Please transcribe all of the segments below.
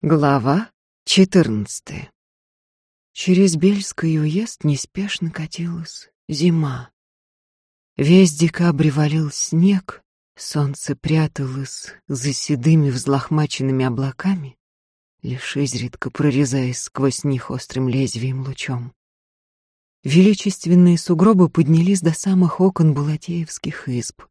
Глава 14 Через Бельский уезд неспешно катилась зима. Весь декабрь валил снег, солнце пряталось за седыми взлохмаченными облаками, лишь изредка прорезаясь сквозь них острым лезвием лучом. Величественные сугробы поднялись до самых окон булатеевских изб.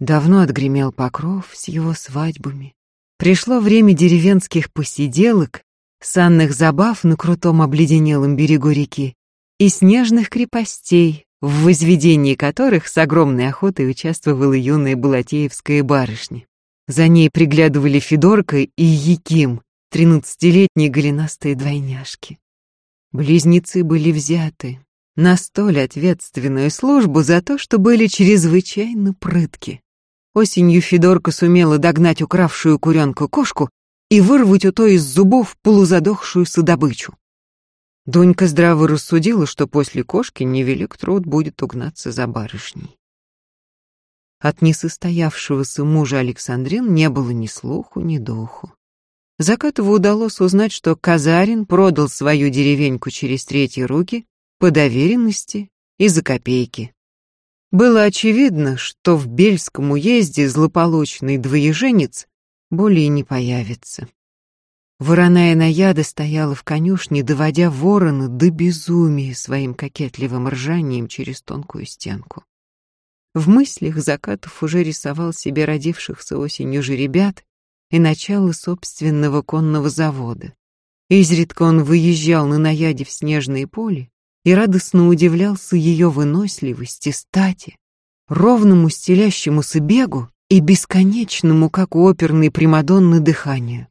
Давно отгремел покров с его свадьбами, Пришло время деревенских посиделок, санных забав на крутом обледенелом берегу реки и снежных крепостей, в возведении которых с огромной охотой участвовала юная Балатеевская барышня. За ней приглядывали Федорка и Яким, тринадцатилетние голенастые двойняшки. Близнецы были взяты на столь ответственную службу за то, что были чрезвычайно прытки. Осенью Федорка сумела догнать укравшую куренку кошку и вырвать у той из зубов полузадохшуюся добычу. Донька здраво рассудила, что после кошки невелик труд будет угнаться за барышней. От несостоявшегося мужа Александрин не было ни слуху, ни духу. Закатову удалось узнать, что Казарин продал свою деревеньку через третьи руки по доверенности и за копейки. Было очевидно, что в Бельском уезде злополучный двоеженец более не появится. Вороная наяда стояла в конюшне, доводя ворона до безумия своим кокетливым ржанием через тонкую стенку. В мыслях Закатов уже рисовал себе родившихся осенью же ребят и начало собственного конного завода. Изредка он выезжал на наяде в снежное поле и радостно удивлялся ее выносливости, стати, ровному стелящемуся бегу и бесконечному, как у оперной Примадонны, дыханию.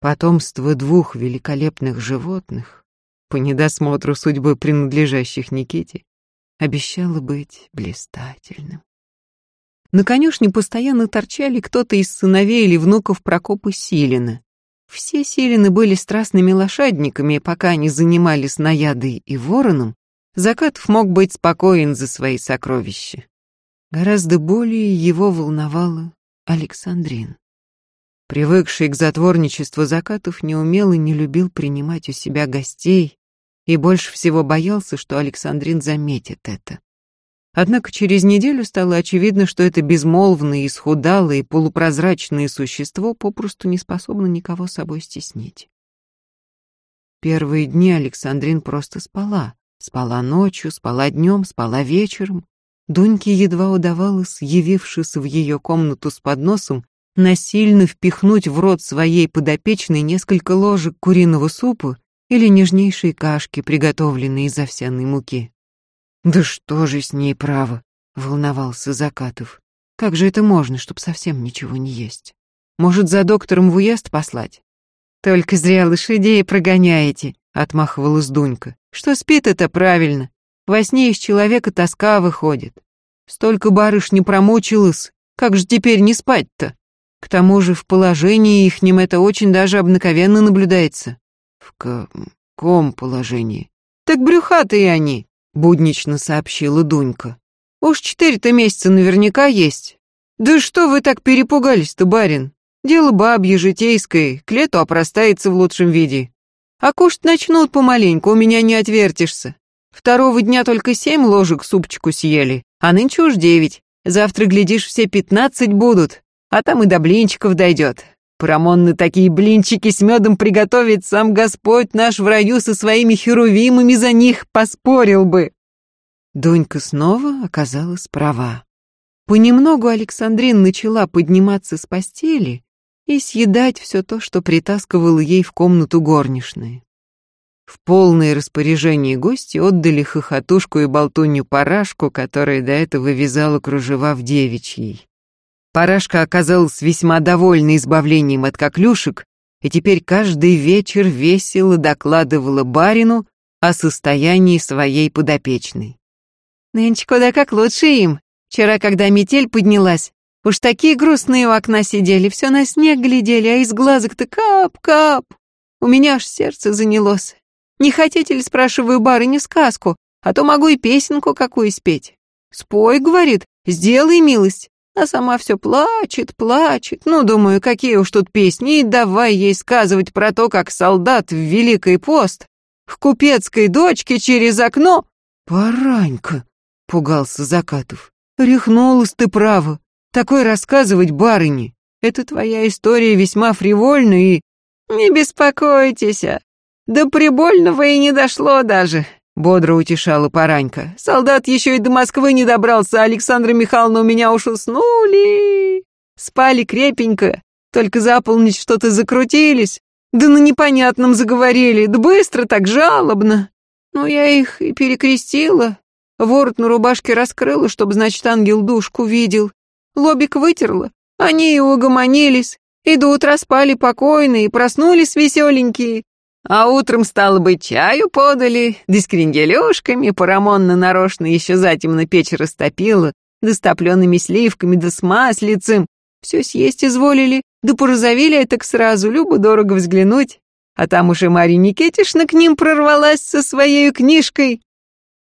Потомство двух великолепных животных, по недосмотру судьбы принадлежащих Никите, обещало быть блистательным. На конюшне постоянно торчали кто-то из сыновей или внуков Прокопа Силина, все Силины были страстными лошадниками, пока они занимались наядой и вороном, Закатов мог быть спокоен за свои сокровища. Гораздо более его волновало Александрин. Привыкший к затворничеству Закатов не умел и не любил принимать у себя гостей и больше всего боялся, что Александрин заметит это. Однако через неделю стало очевидно, что это безмолвное, исхудалое, полупрозрачное существо попросту не способно никого собой стеснить. Первые дни Александрин просто спала. Спала ночью, спала днем, спала вечером. Дуньке едва удавалось, явившись в ее комнату с подносом, насильно впихнуть в рот своей подопечной несколько ложек куриного супа или нежнейшей кашки, приготовленной из овсяной муки. «Да что же с ней право?» — волновался Закатов. «Как же это можно, чтоб совсем ничего не есть? Может, за доктором в уезд послать?» «Только зря лошадей прогоняете», — отмахивалась Дунька. «Что спит это правильно? Во сне из человека тоска выходит. Столько барыш не промучилась, как же теперь не спать-то? К тому же в положении ихнем это очень даже обыкновенно наблюдается». «В каком положении?» «Так брюхатые они, буднично сообщила Дунька. Уж четыре-то месяца наверняка есть. Да что вы так перепугались-то, барин? Дело бабье, житейское, к лету опростается в лучшем виде. А кушать начнут помаленьку, у меня не отвертишься. Второго дня только семь ложек супчику съели, а нынче уж девять. Завтра, глядишь, все пятнадцать будут, а там и до блинчиков дойдет. Парамонны такие блинчики с медом приготовит сам Господь наш в раю со своими херувимами за них поспорил бы. Донька снова оказалась права. Понемногу Александрин начала подниматься с постели и съедать все то, что притаскивал ей в комнату горничной. В полное распоряжение гости отдали хохотушку и болтунью парашку, которая до этого вязала кружева в девичьей. Парашка оказалась весьма довольна избавлением от коклюшек и теперь каждый вечер весело докладывала барину о состоянии своей подопечной. «Нынче куда как лучше им. Вчера, когда метель поднялась, уж такие грустные у окна сидели, все на снег глядели, а из глазок-то кап-кап. У меня аж сердце занялось. Не хотите ли, спрашиваю барыню, сказку, а то могу и песенку какую спеть. Спой, говорит, сделай милость, А сама все плачет, плачет. Ну, думаю, какие уж тут песни, и давай ей сказывать про то, как солдат в Великий пост к купецкой дочке через окно... «Паранька!» — пугался Закатов. «Рехнулась ты, право. Такой рассказывать барыне. Это твоя история весьма фривольна и...» «Не беспокойтесь, а. до прибольного и не дошло даже», — бодро утешала Паранька. «Солдат еще и до Москвы не добрался, а Александра Михайловна у меня уж уснули. Спали крепенько, только за полночь что-то закрутились, да на непонятном заговорили, да быстро так жалобно. Ну, я их и перекрестила, ворот на рубашке раскрыла, чтобы, значит, ангел душку видел. Лобик вытерла, они и угомонились, и до утра спали покойно, и проснулись веселенькие. А утром, стало быть, чаю подали, да с кренделюшками, Парамонна нарочно еще затемно печь растопила, да с топлеными сливками, да с маслицем. Все съесть изволили, да порозовели так сразу, любо-дорого взглянуть. А там уж и Марья Никитишна к ним прорвалась со своей книжкой.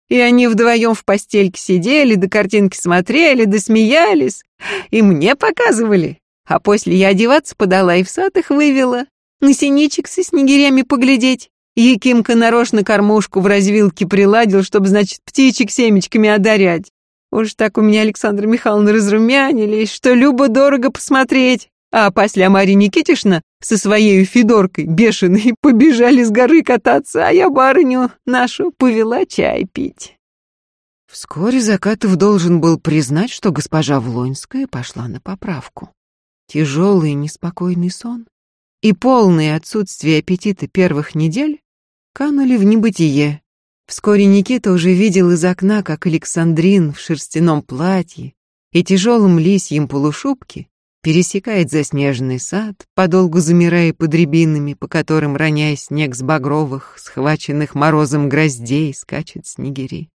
И они вдвоем в постельке сидели, да картинки смотрели, да смеялись, и мне показывали. А после я одеваться подала и в сад их вывела, на синичек со снегирями поглядеть. Якимка нарочно кормушку в развилке приладил, чтобы, значит, птичек семечками одарять. Уж так у меня Александра Михайловна разрумянились, что любо-дорого посмотреть. А после Марья Никитишна со своей Федоркой бешеной побежали с горы кататься, а я барыню нашу повела чай пить. Вскоре Закатов должен был признать, что госпожа Влонская пошла на поправку. Тяжелый и неспокойный сон и полное отсутствие аппетита первых недель канули в небытие. Вскоре Никита уже видел из окна, как Александрин в шерстяном платье и тяжелом лисьем полушубке пересекает заснеженный сад, подолгу замирая под рябинами, по которым, роняя снег с багровых, схваченных морозом гроздей, скачет снегири.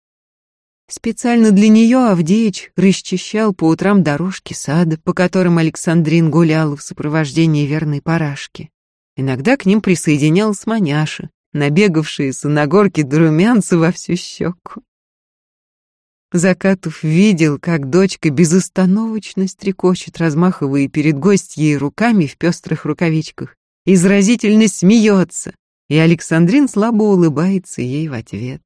Специально для нее Авдеич расчищал по утрам дорожки сада, по которым Александрин гулял в сопровождении верной парашки. Иногда к ним присоединялась маняша, набегавшаяся на горке до во всю щеку. Закатов видел, как дочка безостановочно стрекочет, размахивая перед гостьей руками в пестрых рукавичках, изразительно смеется, и Александрин слабо улыбается ей в ответ.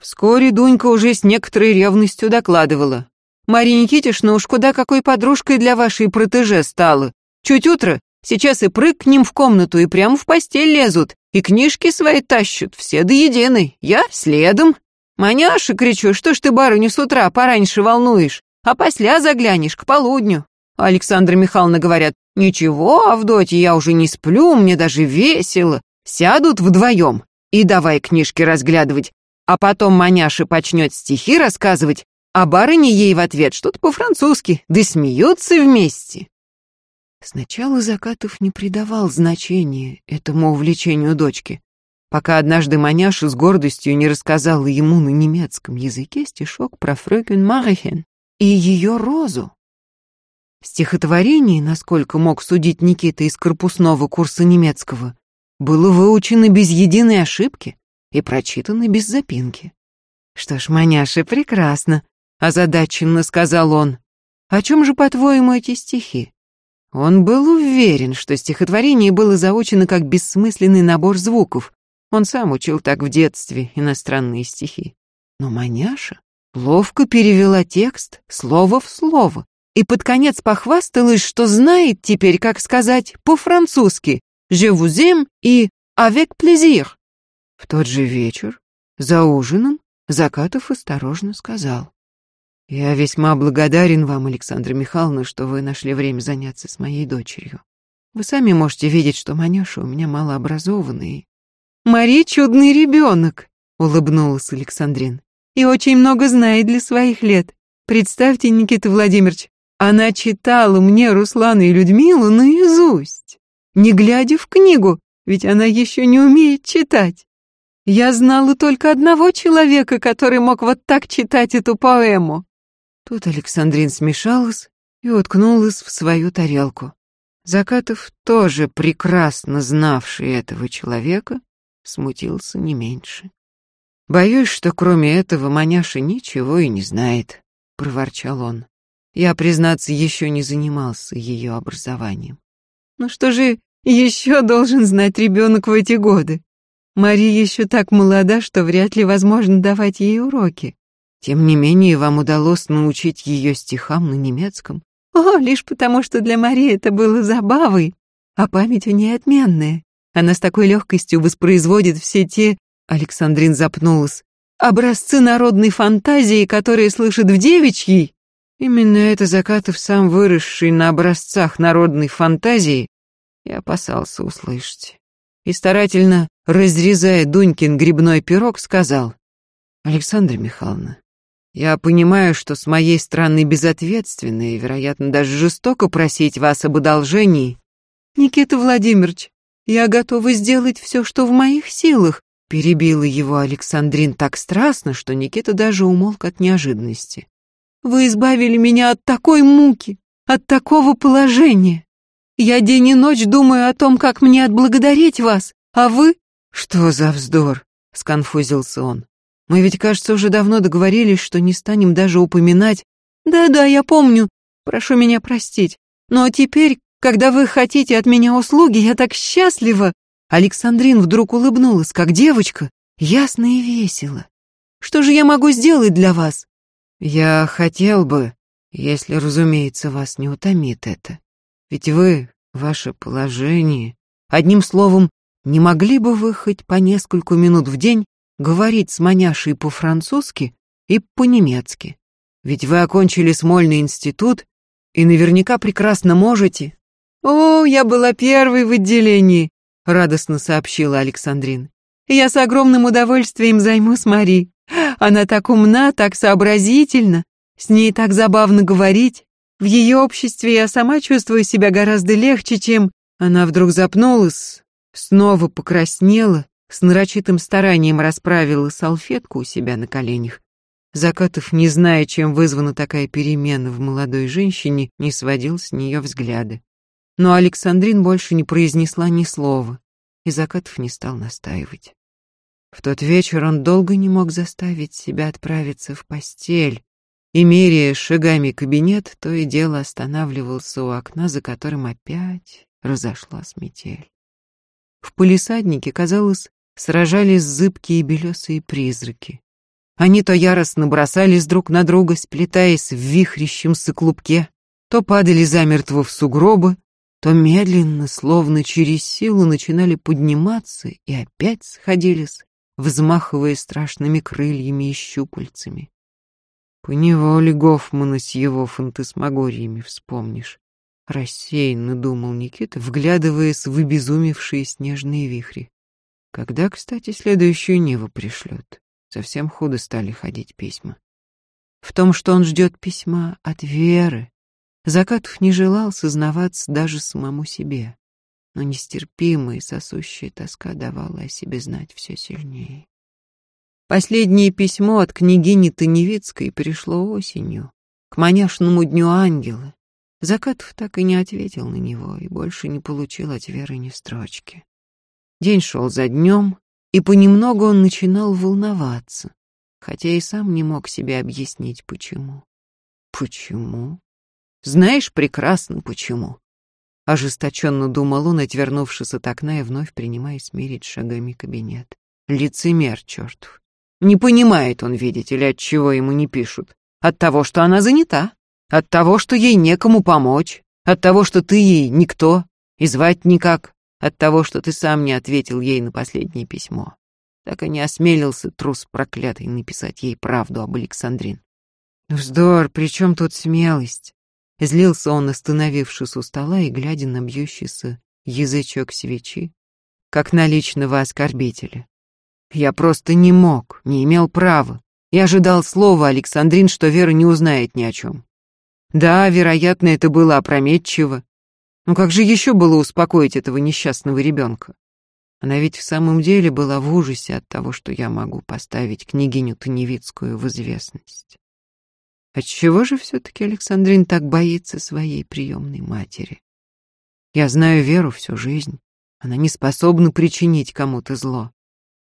Вскоре Дунька уже с некоторой ревностью докладывала. «Марья Никитишна уж куда какой подружкой для вашей протеже стала. Чуть утро, сейчас и прыг к ним в комнату, и прямо в постель лезут, и книжки свои тащат, все до единой. Я следом. Маняша, кричу, что ж ты барыню с утра пораньше волнуешь, а после заглянешь к полудню. Александра Михайловна говорят, ничего, Авдотья, я уже не сплю, мне даже весело. Сядут вдвоем и давай книжки разглядывать, а потом маняша почнет стихи рассказывать, а барыня ей в ответ что-то по-французски, да смеются вместе. Сначала Закатов не придавал значения этому увлечению дочки, пока однажды маняша с гордостью не рассказала ему на немецком языке стишок про фрöken Марихен и ее розу. Стихотворение, насколько мог судить Никита из корпусного курса немецкого, было выучено без единой ошибки, и прочитаны без запинки. «Что ж, маняша, прекрасно», — озадаченно сказал он. «О чем же, по-твоему, эти стихи?» Он был уверен, что стихотворение было заучено как бессмысленный набор звуков. Он сам учил так в детстве иностранные стихи. Но маняша ловко перевела текст слово в слово и под конец похвасталась, что знает теперь, как сказать по-французски «Je vous aime» и «avec plaisir». В тот же вечер, за ужином, Закатов осторожно сказал. «Я весьма благодарен вам, Александра Михайловна, что вы нашли время заняться с моей дочерью. Вы сами можете видеть, что Маняша у меня малообразованный». «Мария чудный ребенок», — улыбнулась Александрин. «И очень много знает для своих лет. Представьте, Никита Владимирович, она читала мне Руслана и Людмилу наизусть, не глядя в книгу, ведь она еще не умеет читать. Я знала только одного человека, который мог вот так читать эту поэму. Тут Александрин смешалась и уткнулась в свою тарелку. Закатов, тоже прекрасно знавший этого человека, смутился не меньше. «Боюсь, что кроме этого маняша ничего и не знает», — проворчал он. Я, признаться, еще не занимался ее образованием. Ну что же еще должен знать ребенок в эти годы? Мария еще так молода, что вряд ли возможно давать ей уроки. Тем не менее, вам удалось научить ее стихам на немецком. О, лишь потому, что для Марии это было забавой, а память у ней отменная. Она с такой легкостью воспроизводит все те... Александрин запнулась. Образцы народной фантазии, которые слышит в девичьей. Именно это Закатов, сам выросший на образцах народной фантазии, и опасался услышать. И старательно, разрезая Дунькин грибной пирог, сказал, «Александра Михайловна, я понимаю, что с моей стороны безответственно и, вероятно, даже жестоко просить вас об одолжении. Никита Владимирович, я готова сделать все, что в моих силах, перебила его Александрин так страстно, что Никита даже умолк от неожиданности. Вы избавили меня от такой муки, от такого положения. Я день и ночь думаю о том, как мне отблагодарить вас, а вы... Что за вздор? сконфузился он. Мы ведь, кажется, уже давно договорились, что не станем даже упоминать. Да-да, я помню. Прошу меня простить. Но теперь, когда вы хотите от меня услуги, я так счастлива. Александрин вдруг улыбнулась, как девочка, ясно и весело. Что же я могу сделать для вас? Я хотел бы, если, разумеется, вас не утомит это. Ведь вы, ваше положение, одним словом, не могли бы вы хоть по нескольку минут в день говорить с маняшей по-французски и по-немецки. Ведь вы окончили Смольный институт и наверняка прекрасно можете. О, я была первой в отделении, радостно сообщила Александрин. Я с огромным удовольствием займусь Мари. Она так умна, так сообразительна, с ней так забавно говорить. В ее обществе я сама чувствую себя гораздо легче, чем... Она вдруг запнулась, снова покраснела с нарочитым старанием расправила салфетку у себя на коленях. Закатов, не зная, чем вызвана такая перемена в молодой женщине, не сводил с нее взгляды. Но Александрин больше не произнесла ни слова, и Закатов не стал настаивать. В тот вечер он долго не мог заставить себя отправиться в постель, и, меряя шагами кабинет, то и дело останавливался у окна, за которым опять разошлась метель. В полисаднике, казалось, сражались зыбкие белесые призраки. Они то яростно бросались друг на друга, сплетаясь в вихрящемся клубке, то падали замертво в сугробы, то медленно, словно через силу, начинали подниматься и опять сходились, взмахивая страшными крыльями и щупальцами. Поневоле Гофмана с его фантасмагориями вспомнишь. Рассеянно думал Никита, вглядываясь в обезумевшие снежные вихри. Когда, кстати, следующую Неву пришлют? Совсем худо стали ходить письма. В том, что он ждет письма от Веры, Закатов не желал сознаваться даже самому себе, но нестерпимая сосущая тоска давала о себе знать все сильнее. Последнее письмо от княгини Таневицкой пришло осенью, к маняшному дню ангела. Закатов так и не ответил на него и больше не получил от Веры ни строчки. День шел за днем, и понемногу он начинал волноваться, хотя и сам не мог себе объяснить, почему. Почему? Знаешь прекрасно, почему. Ожесточенно думал он, отвернувшись от окна и вновь принимая смирить шагами кабинет. Лицемер чертов. Не понимает он, видите ли, от чего ему не пишут. От того, что она занята. От того, что ей некому помочь. От того, что ты ей никто. И звать никак от того, что ты сам не ответил ей на последнее письмо. Так и не осмелился трус проклятый написать ей правду об Александрин. Вздор, при чем тут смелость? Злился он, остановившись у стола и глядя на бьющийся язычок свечи, как на личного оскорбителя. Я просто не мог, не имел права. Я ожидал слова Александрин, что Вера не узнает ни о чем. Да, вероятно, это было опрометчиво, ну как же еще было успокоить этого несчастного ребенка? Она ведь в самом деле была в ужасе от того, что я могу поставить княгиню Таневицкую в известность. Отчего же все-таки Александрин так боится своей приемной матери? Я знаю Веру всю жизнь. Она не способна причинить кому-то зло.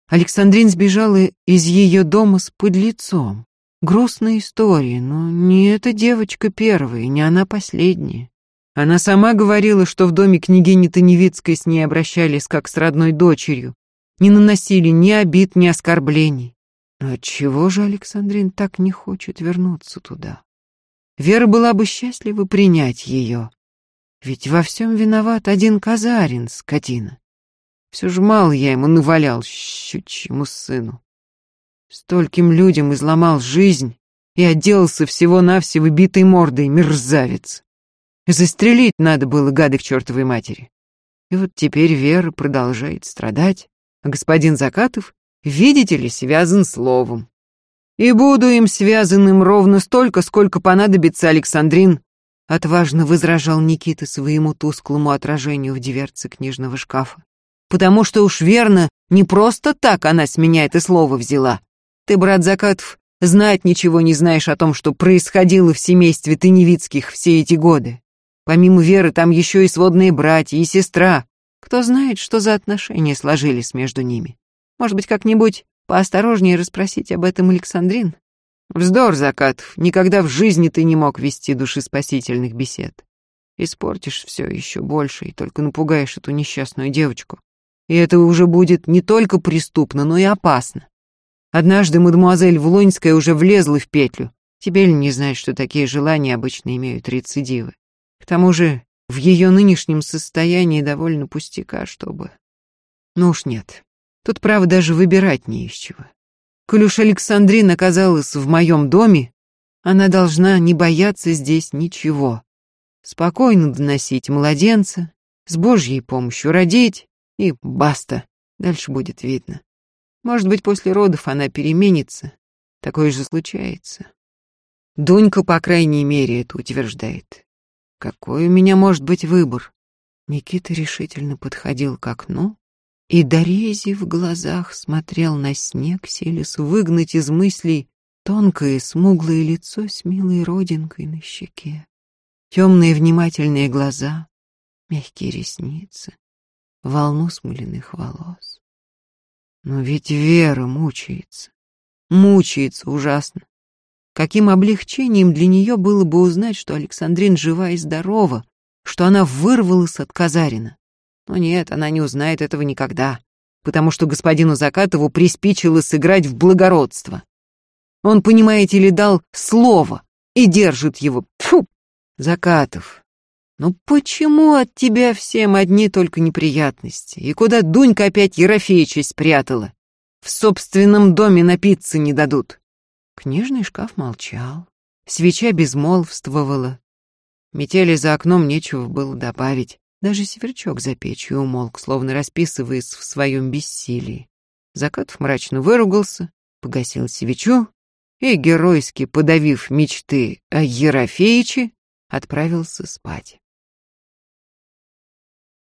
Александрин сбежала из ее дома с подлецом. Грустная история, но не эта девочка первая, не она последняя. Она сама говорила, что в доме княгини Таневицкой с ней обращались как с родной дочерью, не наносили ни обид, ни оскорблений. Но отчего же Александрин так не хочет вернуться туда? Вера была бы счастлива принять ее. Ведь во всем виноват один Казарин, скотина. Все же мало я ему навалял, щучьему сыну. Стольким людям изломал жизнь и отделался всего-навсего битой мордой, мерзавец. Застрелить надо было гады к чертовой матери. И вот теперь Вера продолжает страдать, а господин Закатов, видите ли, связан словом. И буду им связанным ровно столько, сколько понадобится Александрин, отважно возражал Никита своему тусклому отражению в дверце книжного шкафа. Потому что уж верно, не просто так она с меня это слово взяла. Ты, брат Закатов, знать ничего не знаешь о том, что происходило в семействе Тыневицких все эти годы. Помимо Веры там еще и сводные братья, и сестра. Кто знает, что за отношения сложились между ними. Может быть, как-нибудь поосторожнее расспросить об этом Александрин? Вздор, Закатов, никогда в жизни ты не мог вести душеспасительных бесед. Испортишь все еще больше и только напугаешь эту несчастную девочку. И это уже будет не только преступно, но и опасно. Однажды мадемуазель Влоньская уже влезла в петлю. Тебе ли не знать, что такие желания обычно имеют рецидивы? К тому же в ее нынешнем состоянии довольно пустяка, чтобы... Ну уж нет. Тут, право, даже выбирать не из чего. Коль уж Александрина оказалась в моем доме, она должна не бояться здесь ничего. Спокойно доносить младенца, с Божьей помощью родить, и баста. Дальше будет видно. Может быть, после родов она переменится. Такое же случается. Дунька, по крайней мере, это утверждает. Какой у меня может быть выбор? Никита решительно подходил к окну, и Дорези в глазах смотрел на снег, селись выгнать из мыслей тонкое смуглое лицо с милой родинкой на щеке, темные внимательные глаза, мягкие ресницы, волну смоляных волос. Но ведь Вера мучается, мучается ужасно. Каким облегчением для нее было бы узнать, что Александрин жива и здорова, что она вырвалась от Казарина. Но нет, она не узнает этого никогда, потому что господину Закатову приспичило сыграть в благородство. Он, понимаете ли, дал слово и держит его. Фу! Закатов, ну почему от тебя всем одни только неприятности? И куда Дунька опять Ерофеича спрятала? В собственном доме напиться не дадут. Книжный шкаф молчал, свеча безмолвствовала. Метели за окном нечего было добавить. Даже сверчок за печью умолк, словно расписываясь в своем бессилии. Закатов мрачно выругался, погасил свечу и, геройски подавив мечты о Ерофеиче, отправился спать.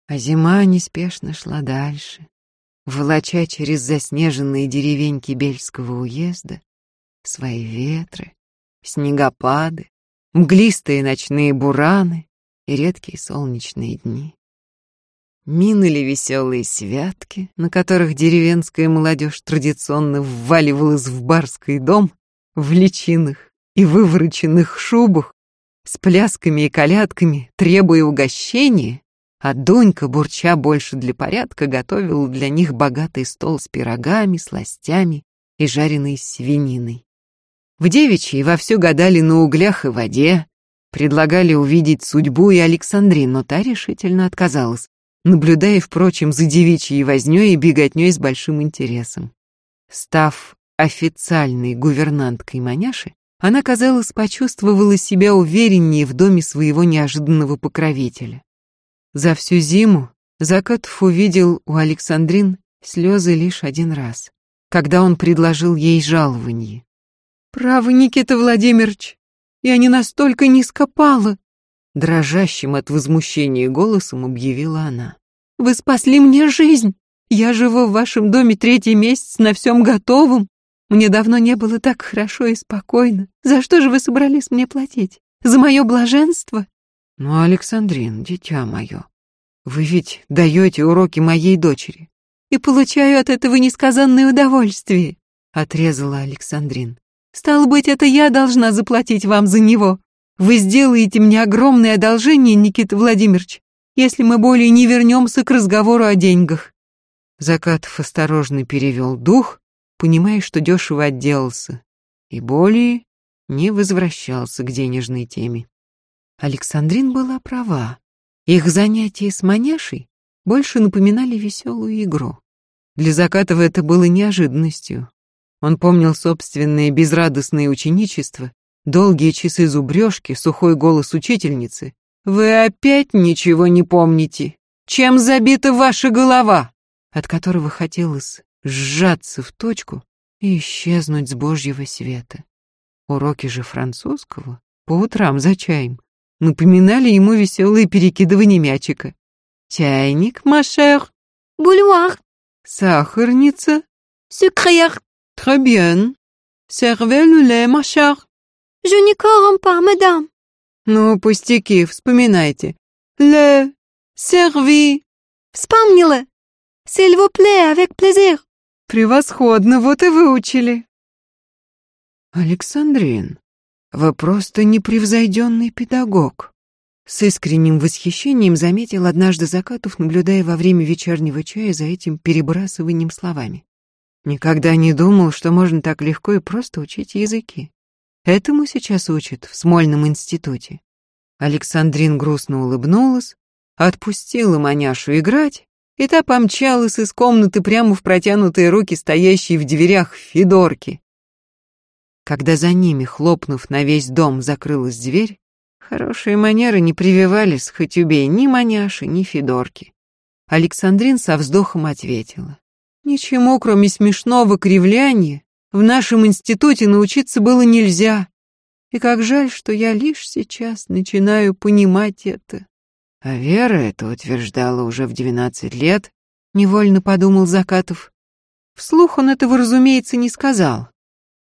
А зима неспешно шла дальше, волоча через заснеженные деревеньки Бельского уезда свои ветры, снегопады, мглистые ночные бураны и редкие солнечные дни. Минули веселые святки, на которых деревенская молодежь традиционно вваливалась в барский дом в личинах и вывороченных шубах, с плясками и колядками, требуя угощения, а Дунька, бурча больше для порядка, готовила для них богатый стол с пирогами, сластями и жареной свининой. В девичьей вовсю гадали на углях и воде, предлагали увидеть судьбу и Александрин, но та решительно отказалась, наблюдая, впрочем, за девичьей вознёй и беготнёй с большим интересом. Став официальной гувернанткой маняши, она, казалось, почувствовала себя увереннее в доме своего неожиданного покровителя. За всю зиму Закатов увидел у Александрин слезы лишь один раз, когда он предложил ей жалование. «Право, Никита Владимирович, я не настолько низко пала!» Дрожащим от возмущения голосом объявила она. «Вы спасли мне жизнь! Я живу в вашем доме третий месяц на всем готовом. Мне давно не было так хорошо и спокойно. За что же вы собрались мне платить? За мое блаженство?» «Ну, Александрин, дитя мое, вы ведь даете уроки моей дочери». «И получаю от этого несказанное удовольствие», — отрезала Александрин. Стало быть, это я должна заплатить вам за него. Вы сделаете мне огромное одолжение, Никита Владимирович, если мы более не вернемся к разговору о деньгах. Закатов осторожно перевел дух, понимая, что дешево отделался, и более не возвращался к денежной теме. Александрин была права. Их занятия с маняшей больше напоминали веселую игру. Для Закатова это было неожиданностью. Он помнил собственное безрадостное ученичество, долгие часы зубрежки, сухой голос учительницы. «Вы опять ничего не помните? Чем забита ваша голова?» От которого хотелось сжаться в точку и исчезнуть с божьего света. Уроки же французского по утрам за чаем напоминали ему веселые перекидывания мячика. «Чайник, машер?» «Бульвар». «Сахарница?» «Sucrière». Très bien. Lait, ma chère. Je n'y corromps pas, madame. Ну, пустяки, вспоминайте. Le, servi. Вспомнила. S'il vous plaît, avec plaisir. Превосходно, вот и выучили. Александрин, вы просто непревзойденный педагог. С искренним восхищением заметил однажды Закатов, наблюдая во время вечернего чая за этим перебрасыванием словами. Никогда не думал, что можно так легко и просто учить языки. Этому сейчас учат в Смольном институте. Александрин грустно улыбнулась, отпустила маняшу играть, и та помчалась из комнаты прямо в протянутые руки стоящей в дверях Федорки. Когда за ними, хлопнув на весь дом, закрылась дверь, хорошие манеры не прививались, хоть убей, ни маняши, ни Федорки. Александрин со вздохом ответила. Ничему, кроме смешного кривляния, в нашем институте научиться было нельзя. И как жаль, что я лишь сейчас начинаю понимать это. А Вера это утверждала уже в двенадцать лет, невольно подумал Закатов. Вслух он этого, разумеется, не сказал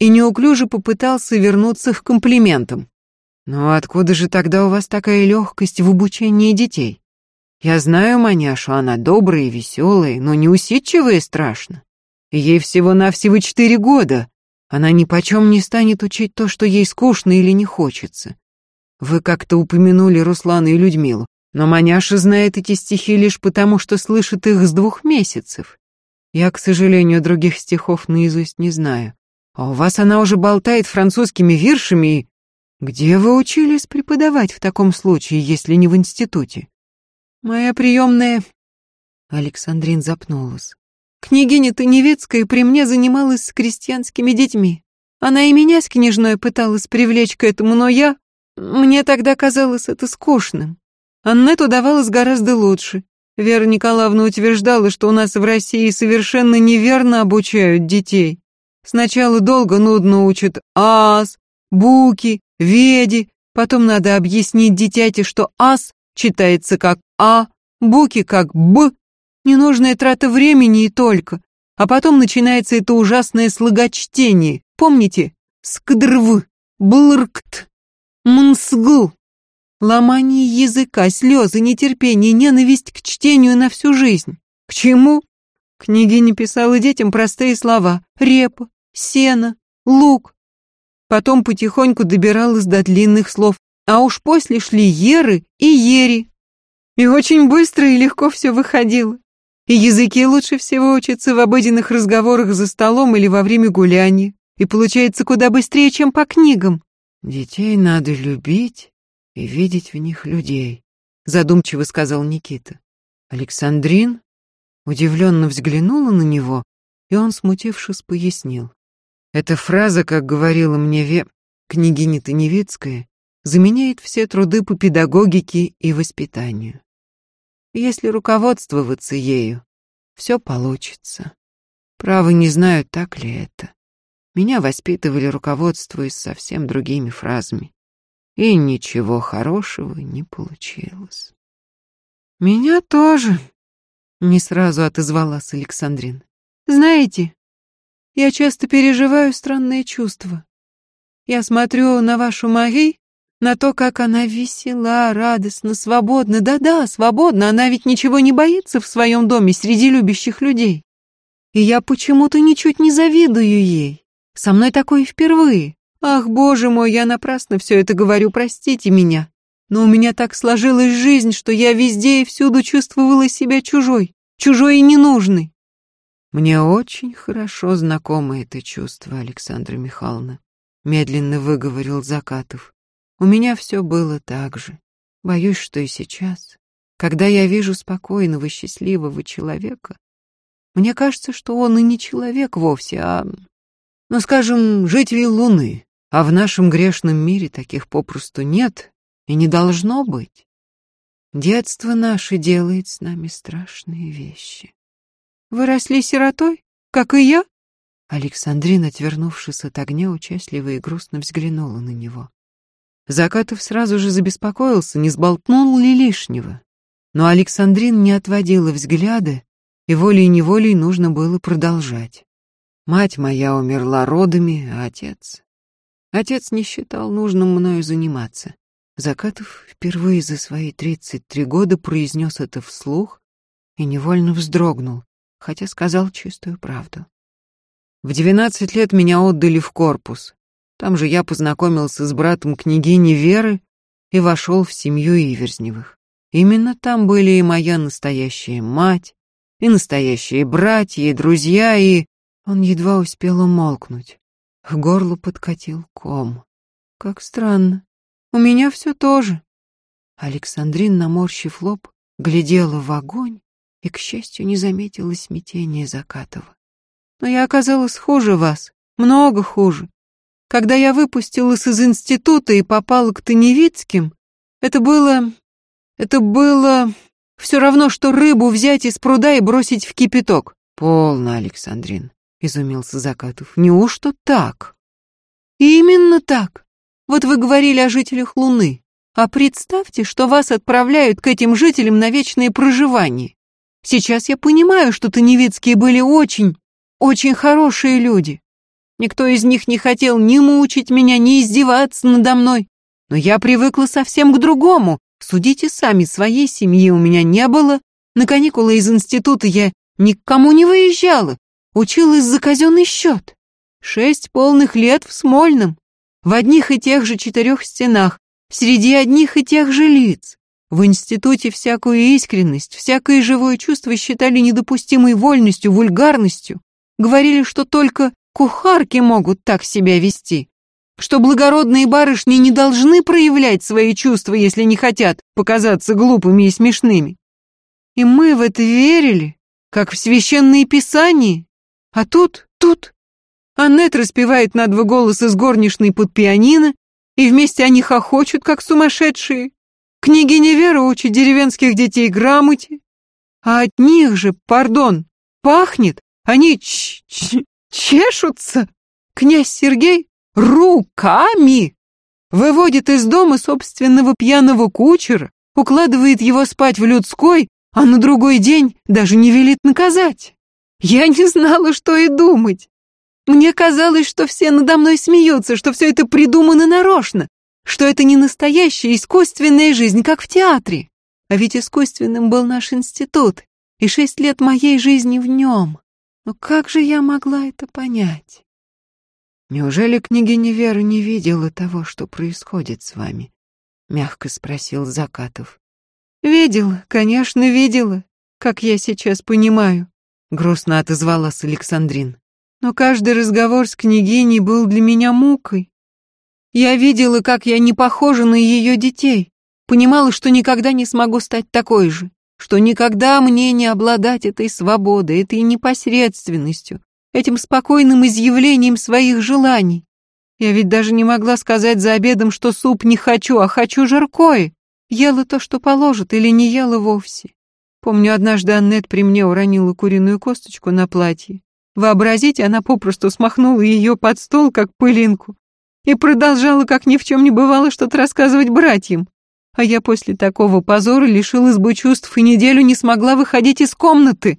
и неуклюже попытался вернуться к комплиментам. «Но откуда же тогда у вас такая легкость в обучении детей? Я знаю маняшу, она добрая и веселая, но не усидчивая страшно. Ей всего-навсего четыре года. Она ни почем не станет учить то, что ей скучно или не хочется. Вы как-то упомянули Руслана и Людмилу, но маняша знает эти стихи лишь потому, что слышит их с двух месяцев. Я, к сожалению, других стихов наизусть не знаю. А у вас она уже болтает французскими виршами. Где вы учились преподавать в таком случае, если не в институте? Моя приемная... Александрин запнулась. Княгиня Таневецкая при мне занималась с крестьянскими детьми. Она и меня с княжной пыталась привлечь к этому, но я... Мне тогда казалось это скучным. Аннет удавалось гораздо лучше. Вера Николаевна утверждала, что у нас в России совершенно неверно обучают детей. Сначала долго нудно учат ас, буки, веди, потом надо объяснить дитяте, что ас читается как «а», буки как «б», ненужная трата времени и только. А потом начинается это ужасное слогочтение. Помните? Скдрв, блркт, мнсгл. Ломание языка, слезы, нетерпение, ненависть к чтению на всю жизнь. К чему? Княгиня писала детям простые слова. Репа, сено, лук. Потом потихоньку добиралась до длинных слов а уж после шли Еры и Ери. И очень быстро и легко все выходило. И языки лучше всего учатся в обыденных разговорах за столом или во время гуляния. И получается куда быстрее, чем по книгам. Детей надо любить и видеть в них людей, задумчиво сказал Никита. Александрин удивленно взглянула на него, и он, смутившись, пояснил. Эта фраза, как говорила мне Ве... княгиня Таневицкая, заменяет все труды по педагогике и воспитанию. Если руководствоваться ею, все получится. Право не знаю, так ли это. Меня воспитывали, руководствуясь совсем другими фразами. И ничего хорошего не получилось. Меня тоже, не сразу отозвалась Александрин. Знаете, я часто переживаю странные чувства. Я смотрю на вашу Мари на то, как она весела, радостна, свободна. Да-да, свободна, она ведь ничего не боится в своем доме среди любящих людей. И я почему-то ничуть не завидую ей. Со мной такое впервые. Ах, боже мой, я напрасно все это говорю, простите меня. Но у меня так сложилась жизнь, что я везде и всюду чувствовала себя чужой, чужой и ненужной. Мне очень хорошо знакомо это чувство, Александра Михайловна, медленно выговорил Закатов. У меня все было так же. Боюсь, что и сейчас, когда я вижу спокойного, счастливого человека, мне кажется, что он и не человек вовсе, а, ну, скажем, житель Луны. А в нашем грешном мире таких попросту нет и не должно быть. Детство наше делает с нами страшные вещи. Вы росли сиротой, как и я? Александрина, отвернувшись от огня, участливо и грустно взглянула на него. Закатов сразу же забеспокоился, не сболтнул ли лишнего. Но Александрин не отводила взгляда, и волей-неволей нужно было продолжать. Мать моя умерла родами, а отец... Отец не считал нужным мною заниматься. Закатов впервые за свои тридцать три года произнес это вслух и невольно вздрогнул, хотя сказал чистую правду. В двенадцать лет меня отдали в корпус. Там же я познакомился с братом княгини Веры и вошел в семью Иверзневых. Именно там были и моя настоящая мать, и настоящие братья, и друзья, и... Он едва успел умолкнуть. К горлу подкатил ком. Как странно. У меня все тоже. Александрин, наморщив лоб, глядела в огонь и, к счастью, не заметила смятения Закатова. Но я оказалась хуже вас, много хуже. Когда я выпустилась из института и попала к Таневицким, это было... это было... все равно, что рыбу взять из пруда и бросить в кипяток. Полно, Александрин изумился Закатов. Неужто так? Именно так. Вот вы говорили о жителях Луны. А представьте, что вас отправляют к этим жителям на вечное проживание. Сейчас я понимаю, что Таневицкие были очень, очень хорошие люди. Никто из них не хотел ни мучить меня, ни издеваться надо мной. Но я привыкла совсем к другому. Судите сами, своей семьи у меня не было. На каникулы из института я никому не выезжала. Училась за казенный счет. Шесть полных лет в Смольном, в одних и тех же четырех стенах, среди одних и тех же лиц. В институте всякую искренность, всякое живое чувство считали недопустимой вольностью, вульгарностью. Говорили, что только кухарки могут так себя вести, что благородные барышни не должны проявлять свои чувства, если не хотят показаться глупыми и смешными. И мы в это верили, как в священные писания, а тут, тут... Аннет распевает на два голоса с горничной под пианино, и вместе они хохочут, как сумасшедшие. Княгиня Вера учит деревенских детей грамоте, а от них же, пардон, пахнет, они ч -ч чешутся. Князь Сергей руками выводит из дома собственного пьяного кучера, укладывает его спать в людской, а на другой день даже не велит наказать. Я не знала, что и думать. Мне казалось, что все надо мной смеются, что все это придумано нарочно, что это не настоящая искусственная жизнь, как в театре. А ведь искусственным был наш институт, и шесть лет моей жизни в нем. Но как же я могла это понять? Неужели княгиня Вера не видела того, что происходит с вами? Мягко спросил Закатов. Видела, конечно, видела, как я сейчас понимаю грустно отозвалась Александрин. Но каждый разговор с княгиней был для меня мукой. Я видела, как я не похожа на ее детей, понимала, что никогда не смогу стать такой же, что никогда мне не обладать этой свободой, этой непосредственностью, этим спокойным изъявлением своих желаний. Я ведь даже не могла сказать за обедом, что суп не хочу, а хочу жаркое. Ела то, что положат, или не ела вовсе. Помню, однажды Аннет при мне уронила куриную косточку на платье. Вообразите, она попросту смахнула ее под стол, как пылинку, и продолжала, как ни в чем не бывало, что-то рассказывать братьям. А я после такого позора лишилась бы чувств и неделю не смогла выходить из комнаты.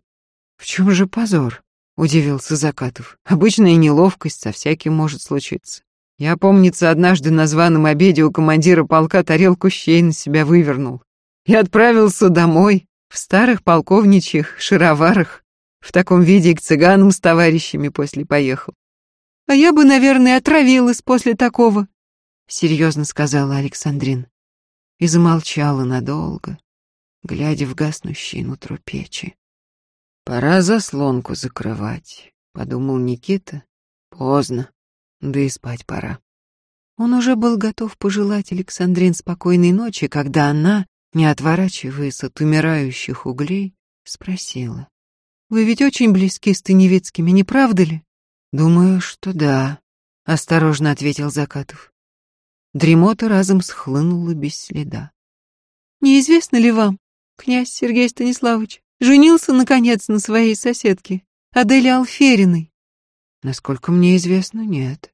«В чем же позор?» — удивился Закатов. «Обычная неловкость, со всяким может случиться. Я, помнится, однажды на званом обеде у командира полка тарелку щей на себя вывернул и отправился домой, в старых полковничьих шароварах, в таком виде к цыганам с товарищами после поехал. А я бы, наверное, отравилась после такого, серьезно сказала Александрин. И замолчала надолго, глядя в гаснущее нутро печи. Пора заслонку закрывать, подумал Никита. Поздно, да и спать пора. Он уже был готов пожелать Александрин спокойной ночи, когда она, не отворачиваясь от умирающих углей, спросила. «Вы ведь очень близки с Тыневицкими, не правда ли?» «Думаю, что да», — осторожно ответил Закатов. Дремота разом схлынула без следа. «Неизвестно ли вам, князь Сергей Станиславович, женился, наконец, на своей соседке, Аделе Алфериной?» «Насколько мне известно, нет».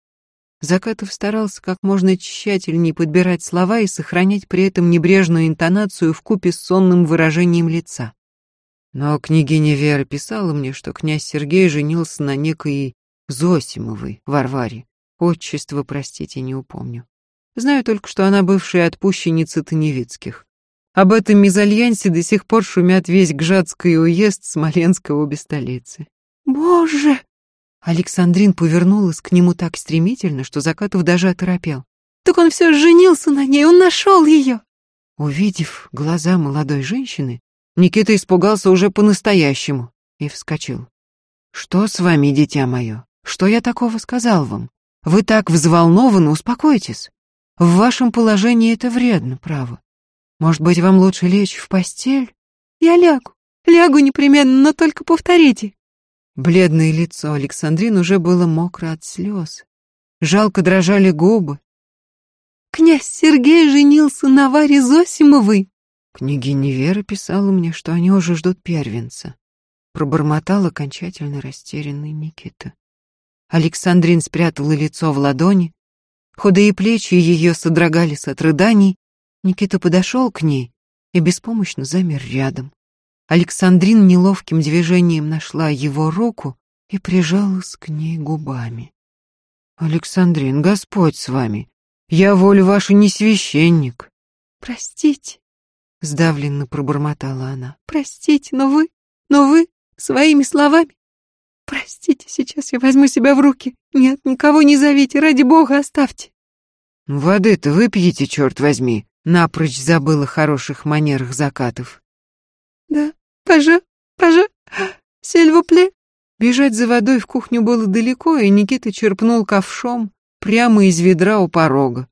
Закатов старался как можно тщательнее подбирать слова и сохранять при этом небрежную интонацию в купе с сонным выражением лица. Но княгиня Вера писала мне, что князь Сергей женился на некой Зосимовой Варваре. Отчество, простите, не упомню. Знаю только, что она бывшая отпущенница Таневицких. Об этом мезальянсе до сих пор шумят весь Гжатский уезд, Смоленская обе столицы. «Боже!» Александрин повернулась к нему так стремительно, что Закатов даже оторопел. «Так он все женился на ней, он нашел ее!» Увидев глаза молодой женщины, Никита испугался уже по-настоящему и вскочил. «Что с вами, дитя мое? Что я такого сказал вам? Вы так взволнованы, успокойтесь. В вашем положении это вредно, право. Может быть, вам лучше лечь в постель? Я лягу, лягу непременно, но только повторите. Бледное лицо Александрин уже было мокро от слез. Жалко дрожали губы. «Князь Сергей женился на Варе Зосимовой!» Княгиня Вера писала мне, что они уже ждут первенца. Пробормотал окончательно растерянный Никита. Александрин спрятала лицо в ладони, худые плечи ее содрогались от рыданий. Никита подошел к ней и беспомощно замер рядом. Александрин неловким движением нашла его руку и прижалась к ней губами. «Александрин, Господь с вами! Я, волю ваша, не священник!» «Простите!» — сдавленно пробормотала она. «Простите, но вы, но вы своими словами... Простите, сейчас я возьму себя в руки. Нет, никого не зовите, ради бога, оставьте!» «Воды-то выпьете, черт возьми!» Напрочь забыла хороших манерах закатов. «Да, Пожа, пожа, сельвупле. Бежать за водой в кухню было далеко, и Никита черпнул ковшом прямо из ведра у порога.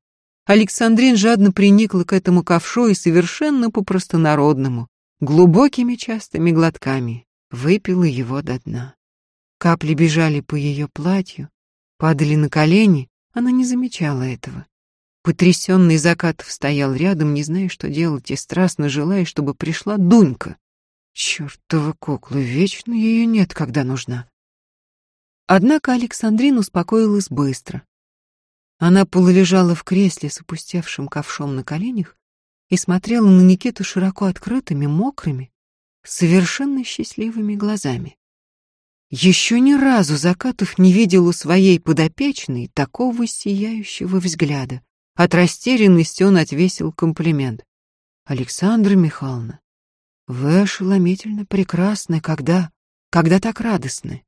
Александрин жадно приникла к этому ковшу и совершенно по-простонародному, глубокими частыми глотками, выпила его до дна. Капли бежали по ее платью, падали на колени, она не замечала этого. Потрясенный Закатов стоял рядом, не зная, что делать, и страстно желая, чтобы пришла Дунька. Чёртова кукла, вечно ее нет, когда нужна. Однако Александрин успокоилась быстро. Она полулежала в кресле с опустевшим ковшом на коленях и смотрела на Никиту широко открытыми, мокрыми, совершенно счастливыми глазами. Еще ни разу Закатов не видел у своей подопечной такого сияющего взгляда. От растерянности он отвесил комплимент. «Александра Михайловна, вы ошеломительно прекрасны, когда... когда так радостны.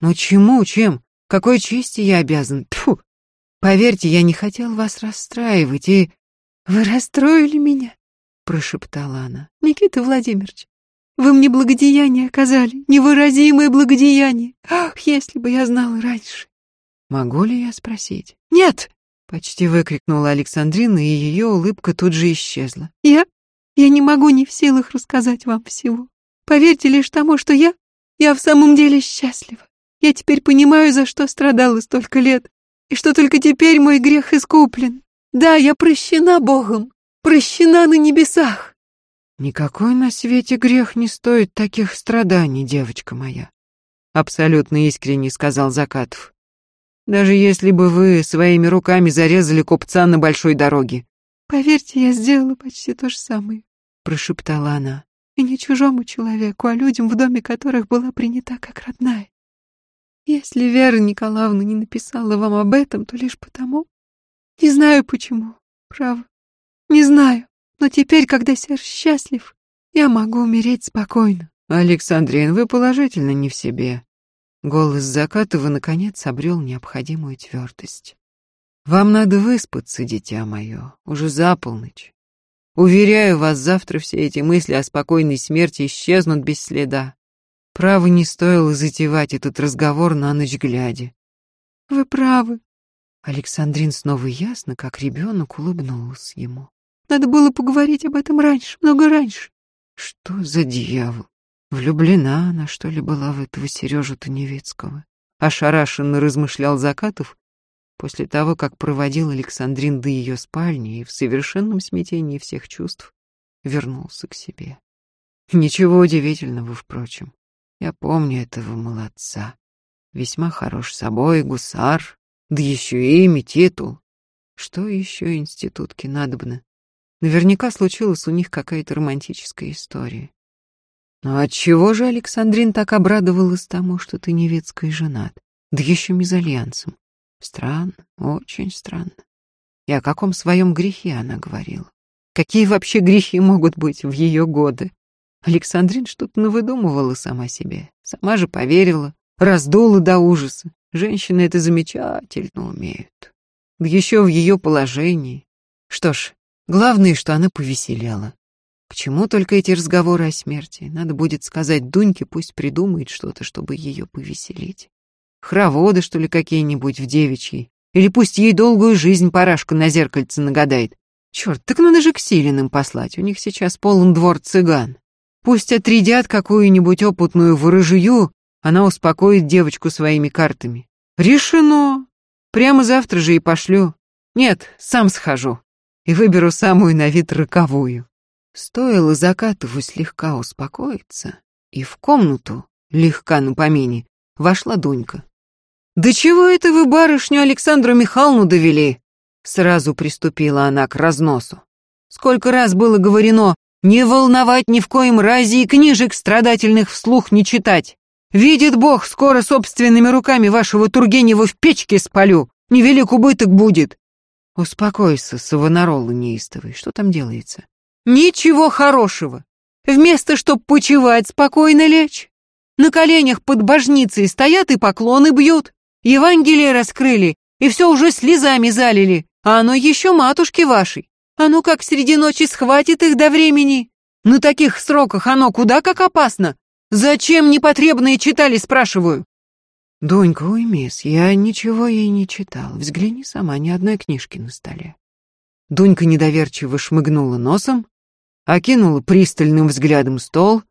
Но чему, чем? Какой чести я обязан? Тьфу! Поверьте, я не хотел вас расстраивать, и... Вы расстроили меня, прошептала она. Никита Владимирович, вы мне благодеяние оказали, невыразимое благодеяние. Ах, если бы я знала раньше. Могу ли я спросить? Нет! Почти выкрикнула Александрина, и ее улыбка тут же исчезла. Я я не могу не в силах рассказать вам всего. Поверьте лишь тому, что я... Я в самом деле счастлива. Я теперь понимаю, за что страдала столько лет, и что только теперь мой грех искуплен. Да, я прощена Богом, прощена на небесах. Никакой на свете грех не стоит таких страданий, девочка моя, абсолютно искренне сказал Закатов. Даже если бы вы своими руками зарезали купца на большой дороге. Поверьте, я сделала почти то же самое прошептала она. И не чужому человеку, а людям, в доме которых была принята как родная. Если Вера Николаевна не написала вам об этом, то лишь потому. Не знаю почему, право. Не знаю. Но теперь, когда Серж счастлив, я могу умереть спокойно. Александрин, вы положительно не в себе. Голос Закатова, наконец, обрел необходимую твердость. «Вам надо выспаться, дитя мое, уже за полночь. Уверяю вас, завтра все эти мысли о спокойной смерти исчезнут без следа. Право не стоило затевать этот разговор на ночь глядя. Вы правы. Александрин снова ясно, как ребенок, улыбнулась ему. Надо было поговорить об этом раньше, много раньше. Что за дьявол? Влюблена она, что ли, была в этого Сережу Таневецкого? Ошарашенно размышлял Закатов, после того, как проводил Александрин до ее спальни и в совершенном смятении всех чувств вернулся к себе. Ничего удивительного, впрочем. Я помню этого молодца. Весьма хорош собой, гусар, да еще и имя, титул. Что еще институтке надобно? Наверняка случилась у них какая-то романтическая история. Но отчего же Александрин так обрадовалась тому, что ты невецкой женат? Да еще мезальянсом. Странно, очень странно. И о каком своем грехе она говорила? Какие вообще грехи могут быть в ее годы? Александрин что-то навыдумывала сама себе. Сама же поверила, раздула до ужаса. Женщины это замечательно умеют. Да еще в ее положении. Что ж, главное, что она повеселела. К чему только эти разговоры о смерти? Надо будет сказать Дуньке, пусть придумает что-то, чтобы ее повеселить. Хороводы, что ли, какие-нибудь в девичьей. Или пусть ей долгую жизнь парашку на зеркальце нагадает. Черт, так надо же к Силиным послать, у них сейчас полон двор цыган. Пусть отрядят какую-нибудь опытную ворожую, она успокоит девочку своими картами. Решено. Прямо завтра же и пошлю. Нет, сам схожу. И выберу самую на вид роковую. Стоило Закатову слегка успокоиться, и в комнату, легка на помине, вошла Дунька. «Да чего это вы барышню Александру Михайловну довели?» Сразу приступила она к разносу. «Сколько раз было говорено, не волновать ни в коем разе и книжек страдательных вслух не читать. Видит Бог, скоро собственными руками вашего Тургенева в печке спалю. Невелик убыток будет». «Успокойся, Савонарола неистовый, что там делается?» «Ничего хорошего. Вместо чтоб почевать, спокойно лечь. На коленях под божницей стоят и поклоны бьют. Евангелие раскрыли, и все уже слезами залили, а оно еще матушки вашей. Оно как среди ночи схватит их до времени. На таких сроках оно куда как опасно. Зачем непотребные читали, спрашиваю? Донька, уймись, я ничего ей не читал. Взгляни сама, ни одной книжки на столе. Дунька недоверчиво шмыгнула носом, окинула пристальным взглядом стол,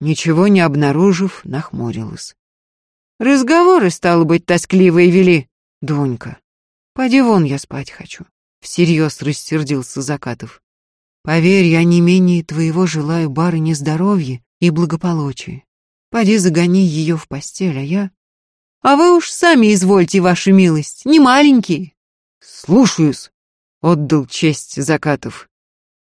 ничего не обнаружив, нахмурилась. Разговоры, стало быть, тоскливые вели. Донька, поди вон, я спать хочу. Всерьез рассердился Закатов. Поверь, я не менее твоего желаю барыне здоровья и благополучия. Поди загони ее в постель, а я... А вы уж сами извольте, ваша милость, не маленькие. Слушаюсь, отдал честь Закатов.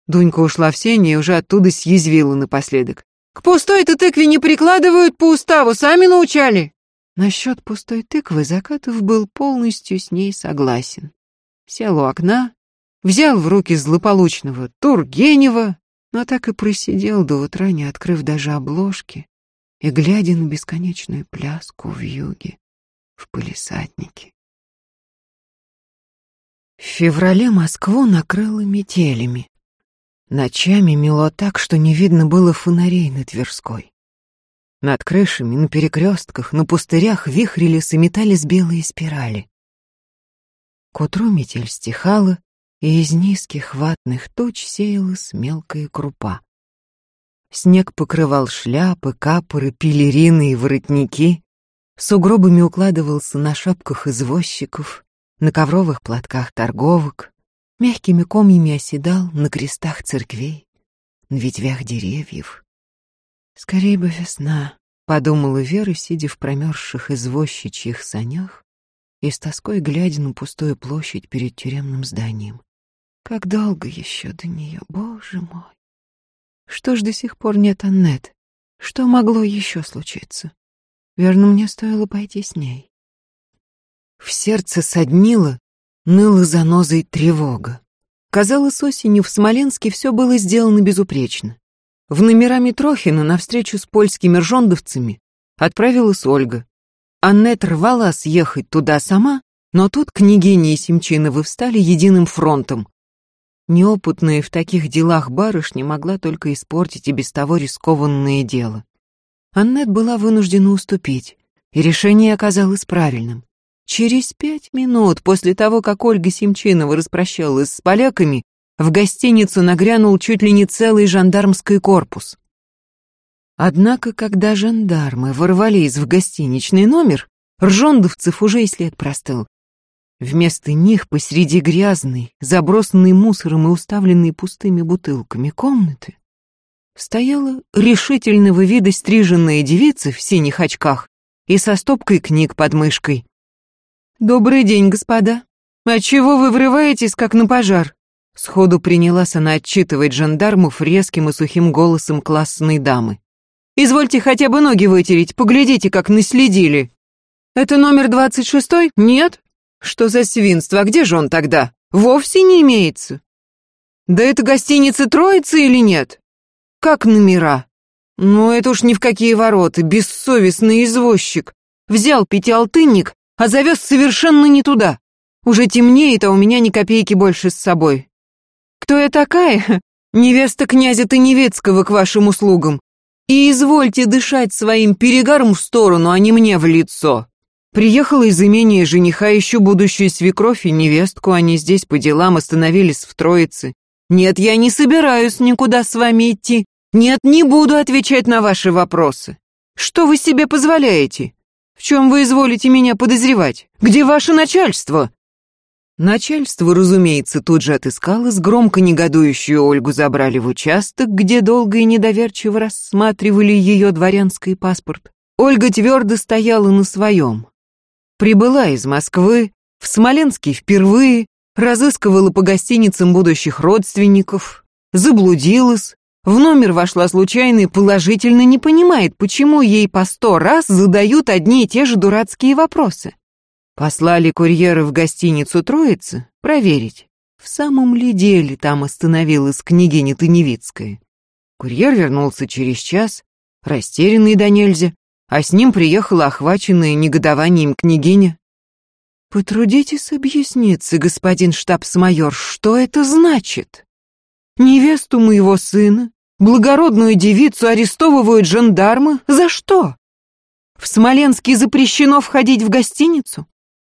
Дунька ушла в сень и уже оттуда съязвила напоследок. К пустой-то тыкве не прикладывают по уставу, сами научали. Насчет пустой тыквы Закатов был полностью с ней согласен. Сел у окна, взял в руки злополучного Тургенева, но так и просидел до утра, не открыв даже обложки и глядя на бесконечную пляску в юге, в пылисаднике. В феврале Москву накрыло метелями. Ночами мело так, что не видно было фонарей на Тверской. Над крышами, на перекрестках, на пустырях вихрились и метались белые спирали. К утру метель стихала, и из низких ватных туч сеялась мелкая крупа. Снег покрывал шляпы, капоры, пелерины и воротники, сугробами укладывался на шапках извозчиков, на ковровых платках торговок, мягкими комьями оседал на крестах церквей, на ветвях деревьев. «Скорее бы весна», — подумала Вера, сидя в промерзших извозчичьих санях и с тоской глядя на пустую площадь перед тюремным зданием. Как долго еще до нее, боже мой! Что ж до сих пор нет Аннет? Что могло еще случиться? Верно, мне стоило пойти с ней. В сердце соднило, ныла занозой тревога. Казалось, осенью в Смоленске все было сделано безупречно. В номера Митрохина на встречу с польскими ржондовцами отправилась Ольга. Аннет рвала съехать туда сама, но тут княгиня и Семчиновы встали единым фронтом. Неопытная в таких делах барышня могла только испортить и без того рискованное дело. Аннет была вынуждена уступить, и решение оказалось правильным. Через пять минут после того, как Ольга Семчинова распрощалась с поляками, в гостиницу нагрянул чуть ли не целый жандармский корпус. Однако, когда жандармы ворвались в гостиничный номер, ржондовцев уже и след простыл. Вместо них посреди грязной, забросанной мусором и уставленной пустыми бутылками комнаты стояла решительного вида стриженная девица в синих очках и со стопкой книг под мышкой. «Добрый день, господа. Отчего вы врываетесь, как на пожар?» Сходу принялась она отчитывать жандармов резким и сухим голосом классной дамы. «Извольте хотя бы ноги вытереть, поглядите, как наследили». «Это номер двадцать шестой? Нет? Что за свинство? Где же он тогда? Вовсе не имеется. Да это гостиница Троица или нет? Как номера? Ну, это уж ни в какие ворота, бессовестный извозчик. Взял пятиалтынник, а завез совершенно не туда. Уже темнеет, а у меня ни копейки больше с собой. Кто я такая? Невеста князя Таневецкого к вашим услугам. И извольте дышать своим перегаром в сторону, а не мне в лицо. Приехала из имения жениха, еще будущую свекровь и невестку, они здесь по делам остановились в Троице. Нет, я не собираюсь никуда с вами идти. Нет, не буду отвечать на ваши вопросы. Что вы себе позволяете? В чем вы изволите меня подозревать? Где ваше начальство? Начальство, разумеется, тут же отыскалось, громко негодующую Ольгу забрали в участок, где долго и недоверчиво рассматривали ее дворянский паспорт. Ольга твердо стояла на своем. Прибыла из Москвы, в Смоленске впервые, разыскивала по гостиницам будущих родственников, заблудилась, в номер вошла случайно и положительно не понимает, почему ей по сто раз задают одни и те же дурацкие вопросы. Послали курьера в гостиницу Троицы проверить, в самом ли деле там остановилась княгиня Таневицкая. Курьер вернулся через час, растерянный до нельзя, а с ним приехала охваченная негодованием княгиня. «Потрудитесь объясниться, господин штабс-майор, что это значит? Невесту моего сына, благородную девицу арестовывают жандармы, за что? В Смоленске запрещено входить в гостиницу?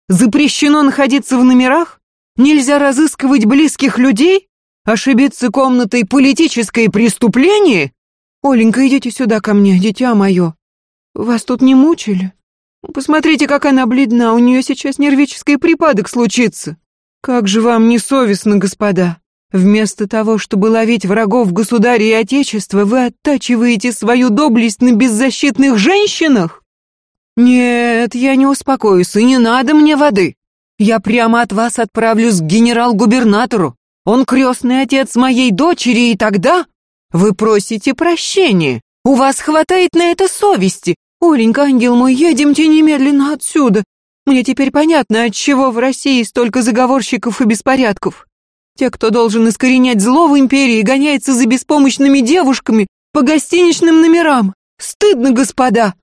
Запрещено находиться в номерах? Нельзя разыскивать близких людей? Ошибиться комнатой политическое преступление? Оленька, идите сюда ко мне, дитя мое. Вас тут не мучили? Посмотрите, как она бледна, у нее сейчас нервический припадок случится. Как же вам не совестно, господа? Вместо того, чтобы ловить врагов государя и отечества, вы оттачиваете свою доблесть на беззащитных женщинах? Нет, я не успокоюсь, и не надо мне воды. Я прямо от вас отправлюсь к генерал-губернатору. Он крестный отец моей дочери, и тогда вы просите прощения. У вас хватает на это совести. Оленька, ангел мой, едемте немедленно отсюда. Мне теперь понятно, от чего в России столько заговорщиков и беспорядков. Те, кто должен искоренять зло в империи, гоняется за беспомощными девушками по гостиничным номерам. Стыдно, господа.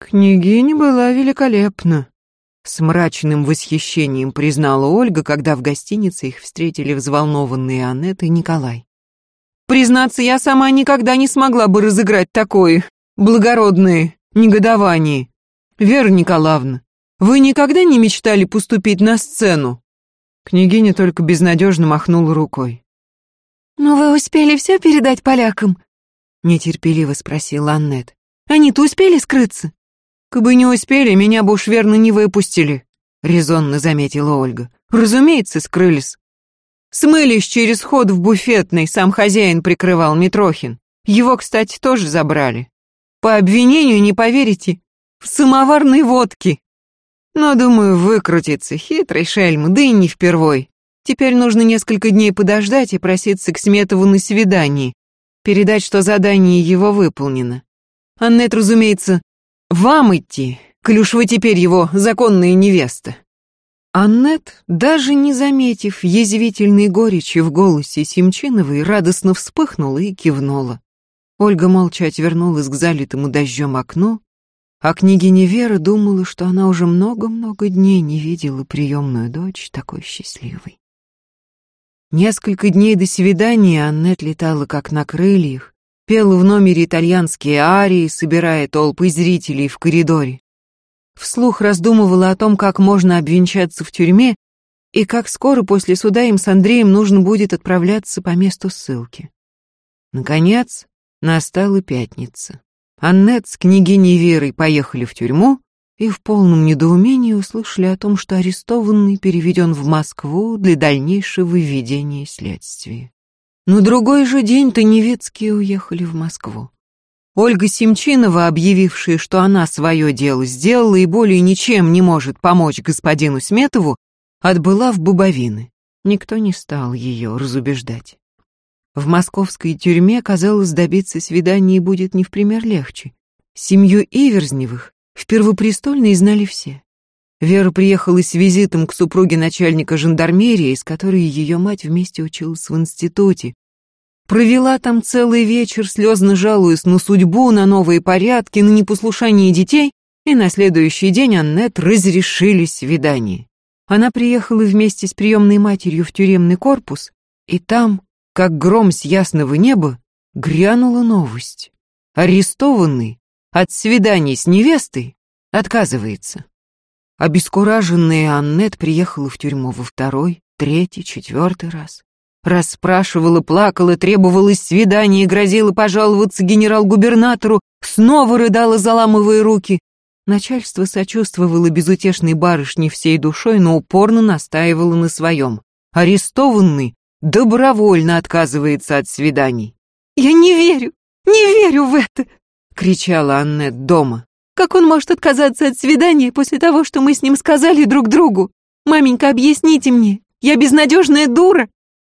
Княгиня была великолепна. С мрачным восхищением признала Ольга, когда в гостинице их встретили взволнованные Аннет и Николай. Признаться, я сама никогда не смогла бы разыграть такое благородное негодование. Вера Николаевна, вы никогда не мечтали поступить на сцену? Княгиня только безнадежно махнула рукой. «Но вы успели все передать полякам?» Нетерпеливо спросила Аннет. «Они-то успели скрыться?» «Кабы не успели, меня бы уж верно не выпустили», резонно заметила Ольга. «Разумеется, скрылись. Смылись через ход в буфетный, сам хозяин прикрывал Митрохин. Его, кстати, тоже забрали. По обвинению, не поверите, в самоварной водке. Но, думаю, выкрутится, хитрый шельм, да и не впервой. Теперь нужно несколько дней подождать и проситься к Сметову на свидание, передать, что задание его выполнено. Аннет, разумеется, вам идти, клюш вы теперь его законная невеста. Аннет, даже не заметив язвительной горечи в голосе Семчиновой, радостно вспыхнула и кивнула. Ольга молча отвернулась к залитому дождем окну А княгиня Вера думала, что она уже много-много дней не видела приемную дочь такой счастливой. Несколько дней до свидания Аннет летала как на крыльях, пела в номере итальянские арии, собирая толпы зрителей в коридоре. Вслух раздумывала о том, как можно обвенчаться в тюрьме и как скоро после суда им с Андреем нужно будет отправляться по месту ссылки. Наконец, настала пятница. Аннет с княгиней Верой поехали в тюрьму и в полном недоумении услышали о том, что арестованный переведен в Москву для дальнейшего ведения следствия. На другой же день Таневецкие уехали в Москву. Ольга Семчинова, объявившая, что она свое дело сделала и более ничем не может помочь господину Сметову, отбыла в Бубовины. Никто не стал ее разубеждать. В московской тюрьме, казалось, добиться свидания будет не в пример легче. Семью Иверзневых в Первопрестольной знали все. Вера приехала с визитом к супруге начальника жандармерии, с которой ее мать вместе училась в институте. Провела там целый вечер, слезно жалуясь на судьбу, на новые порядки, на непослушание детей, и на следующий день Аннет разрешили свидание. Она приехала вместе с приемной матерью в тюремный корпус, и там как гром с ясного неба, грянула новость. Арестованный от свиданий с невестой отказывается. Обескураженная Аннет приехала в тюрьму во второй, третий, четвертый раз. Расспрашивала, плакала, требовала свидания, грозила пожаловаться генерал-губернатору, снова рыдала, заламывая руки. Начальство сочувствовало безутешной барышне всей душой, но упорно настаивало на своем. Арестованный добровольно отказывается от свиданий. «Я не верю, не верю в это!» — кричала Аннет дома. «Как он может отказаться от свидания после того, что мы с ним сказали друг другу? Маменька, объясните мне, я безнадежная дура.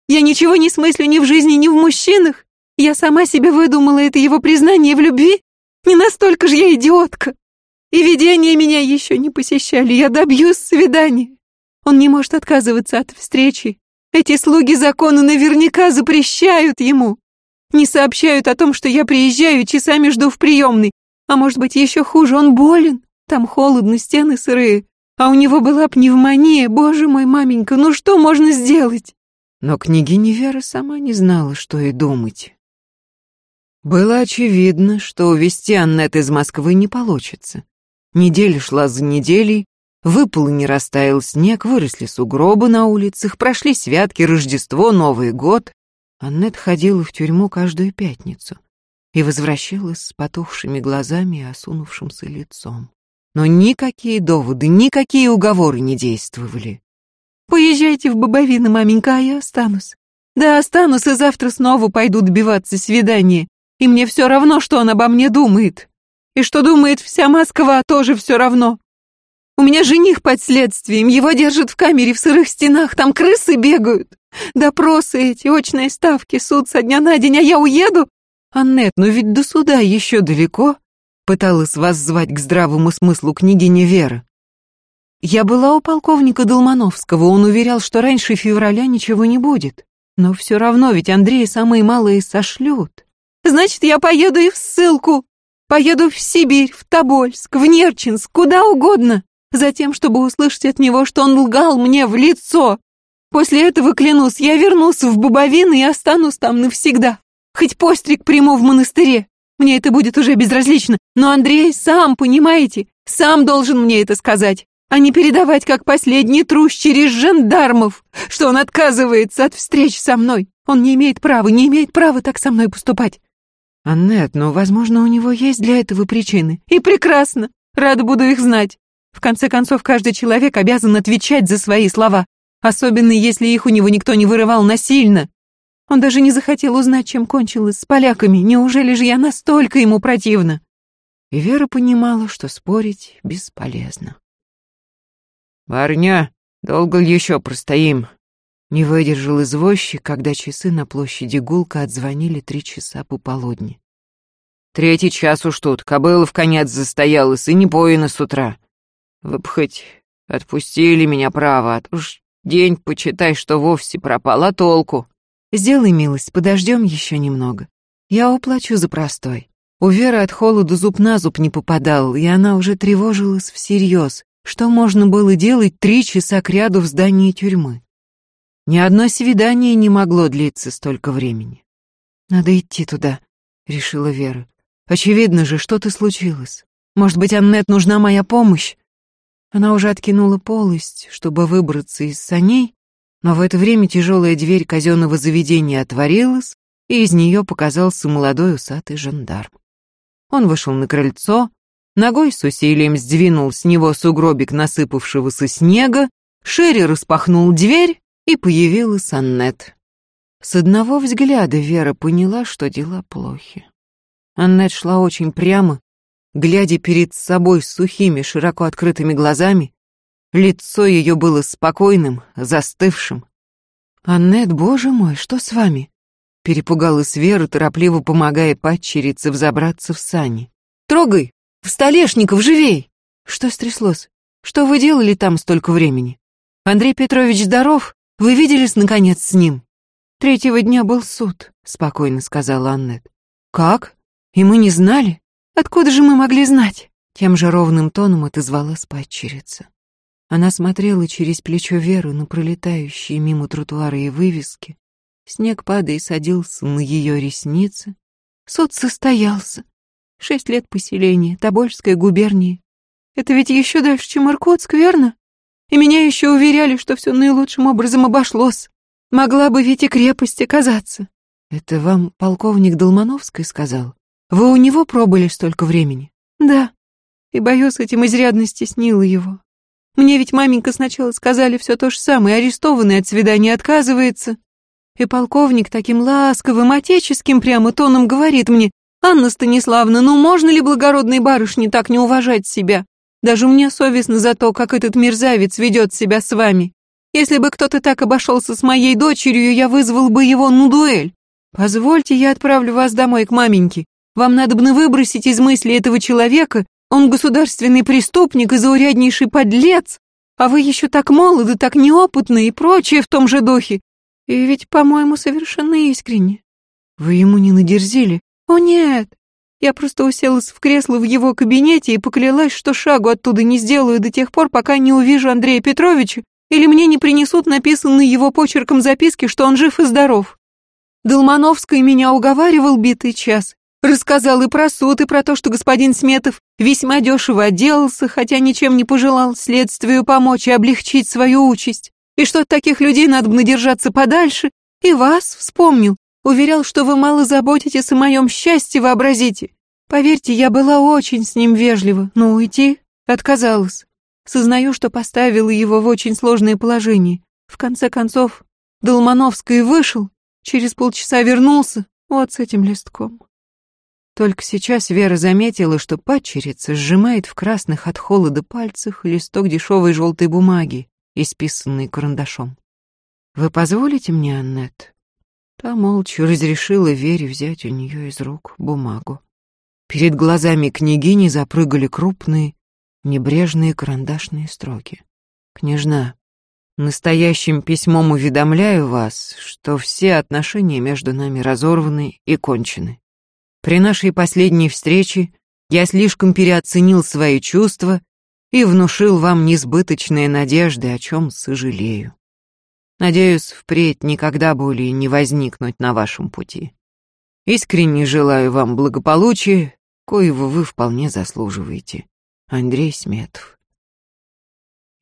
Я ничего не смыслю ни в жизни, ни в мужчинах. Я сама себе выдумала это его признание в любви. Не настолько же я идиотка. И видения меня еще не посещали, я добьюсь свидания. Он не может отказываться от встречи, эти слуги закона наверняка запрещают ему. Не сообщают о том, что я приезжаю, часами жду в приемной. А может быть, еще хуже, он болен. Там холодно, стены сырые. А у него была пневмония. Боже мой, маменька, ну что можно сделать? Но княгиня Вера сама не знала, что и думать. Было очевидно, что увезти Аннет из Москвы не получится. Неделя шла за неделей, Выпал и не растаял снег, выросли сугробы на улицах, прошли святки, Рождество, Новый год. Аннет ходила в тюрьму каждую пятницу и возвращалась с потухшими глазами и осунувшимся лицом. Но никакие доводы, никакие уговоры не действовали. «Поезжайте в Бобовины, маменька, а я останусь. Да, останусь, и завтра снова пойду добиваться свидания. И мне все равно, что он обо мне думает. И что думает вся Москва, тоже все равно. У меня жених под следствием, его держат в камере в сырых стенах, там крысы бегают. Допросы эти, очные ставки, суд со дня на день, а я уеду? Аннет, но ведь до суда еще далеко. Пыталась вас звать к здравому смыслу княгиня Вера. Я была у полковника Долмановского, он уверял, что раньше февраля ничего не будет. Но все равно ведь Андрея самые малые сошлют. Значит, я поеду и в ссылку. Поеду в Сибирь, в Тобольск, в Нерчинск, куда угодно. Затем, чтобы услышать от него, что он лгал мне в лицо. После этого, клянусь, я вернусь в Бубовины и останусь там навсегда. Хоть постриг приму в монастыре. Мне это будет уже безразлично. Но Андрей сам, понимаете, сам должен мне это сказать, а не передавать как последний трус через жандармов, что он отказывается от встреч со мной. Он не имеет права, не имеет права так со мной поступать. Аннет, но, возможно, у него есть для этого причины. И прекрасно. Рада буду их знать. В конце концов, каждый человек обязан отвечать за свои слова, особенно если их у него никто не вырывал насильно. Он даже не захотел узнать, чем кончилось с поляками. Неужели же я настолько ему противна? И Вера понимала, что спорить бесполезно. «Барня, долго ли еще простоим?» Не выдержал извозчик, когда часы на площади Гулка отзвонили три часа пополудни. «Третий час уж тут, кобыла в конец застоялась и не поина с утра. Вы б хоть отпустили меня, право, а уж день, почитай, что вовсе пропал, а толку? Сделай милость, подождем еще немного. Я уплачу за простой. У Веры от холода зуб на зуб не попадал, и она уже тревожилась всерьез. Что можно было делать три часа кряду в здании тюрьмы? Ни одно свидание не могло длиться столько времени. «Надо идти туда», — решила Вера. «Очевидно же, что-то случилось. Может быть, Аннет нужна моя помощь?» Она уже откинула полость, чтобы выбраться из саней, но в это время тяжелая дверь казенного заведения отворилась, и из нее показался молодой усатый жандарм. Он вышел на крыльцо, Ногой с усилием сдвинул с него сугробик насыпавшегося снега, шире распахнул дверь, и появилась Аннет. С одного взгляда Вера поняла, что дела плохи. Аннет шла очень прямо, глядя перед собой сухими, широко открытыми глазами. Лицо ее было спокойным, застывшим. «Аннет, боже мой, что с вами?» Перепугалась Вера, торопливо помогая падчерице взобраться в сани. «Трогай!» Столешников, живей! Что стряслось? Что вы делали там столько времени? Андрей Петрович здоров? Вы виделись, наконец, с ним? Третьего дня был суд, спокойно сказала Аннет. Как? И мы не знали? Откуда же мы могли знать? Тем же ровным тоном отозвалась падчерица. Она смотрела через плечо Веры на пролетающие мимо тротуара и вывески. Снег, падая, садился на ее ресницы. Суд состоялся. Шесть лет поселения, Тобольская губерния. Это ведь еще дальше, чем Иркутск, верно? И меня еще уверяли, что все наилучшим образом обошлось. Могла бы ведь и крепость оказаться. Это вам полковник Долмановский сказал? Вы у него пробыли столько времени? Да. И, боюсь, этим изрядно стеснила его. Мне ведь маменька сначала сказали все то же самое, арестованный от свидания отказывается. И полковник таким ласковым, отеческим прямо тоном говорит мне, «Анна Станиславна, ну можно ли благородной барышне так не уважать себя? Даже мне совестно за то, как этот мерзавец ведет себя с вами. Если бы кто-то так обошелся с моей дочерью, я вызвал бы его на дуэль. Позвольте, я отправлю вас домой к маменьке. Вам надо бы выбросить из мысли этого человека, он государственный преступник и зауряднейший подлец, а вы еще так молоды, так неопытны и прочее в том же духе. И ведь, по-моему, совершенно искренне. Вы ему не надерзили, «О нет! Я просто уселась в кресло в его кабинете и поклялась, что шагу оттуда не сделаю до тех пор, пока не увижу Андрея Петровича или мне не принесут написанные его почерком записки, что он жив и здоров. Долмановский меня уговаривал битый час, рассказал и про суд, и про то, что господин Сметов весьма дешево отделался, хотя ничем не пожелал следствию помочь и облегчить свою участь, и что от таких людей надо бы надержаться подальше, и вас вспомнил, Уверял, что вы мало заботитесь о моем счастье, вообразите. Поверьте, я была очень с ним вежлива, но уйти отказалась. Сознаю, что поставила его в очень сложное положение. В конце концов, Долмановский вышел, через полчаса вернулся, вот с этим листком. Только сейчас Вера заметила, что падчерица сжимает в красных от холода пальцах листок дешевой желтой бумаги, исписанный карандашом. «Вы позволите мне, Аннет?» Та молча разрешила Вере взять у нее из рук бумагу. Перед глазами княгини запрыгали крупные, небрежные карандашные строки. «Княжна, настоящим письмом уведомляю вас, что все отношения между нами разорваны и кончены. При нашей последней встрече я слишком переоценил свои чувства и внушил вам несбыточные надежды, о чем сожалею. Надеюсь, впредь никогда более не возникнуть на вашем пути. Искренне желаю вам благополучия, коего вы вполне заслуживаете. Андрей Сметов.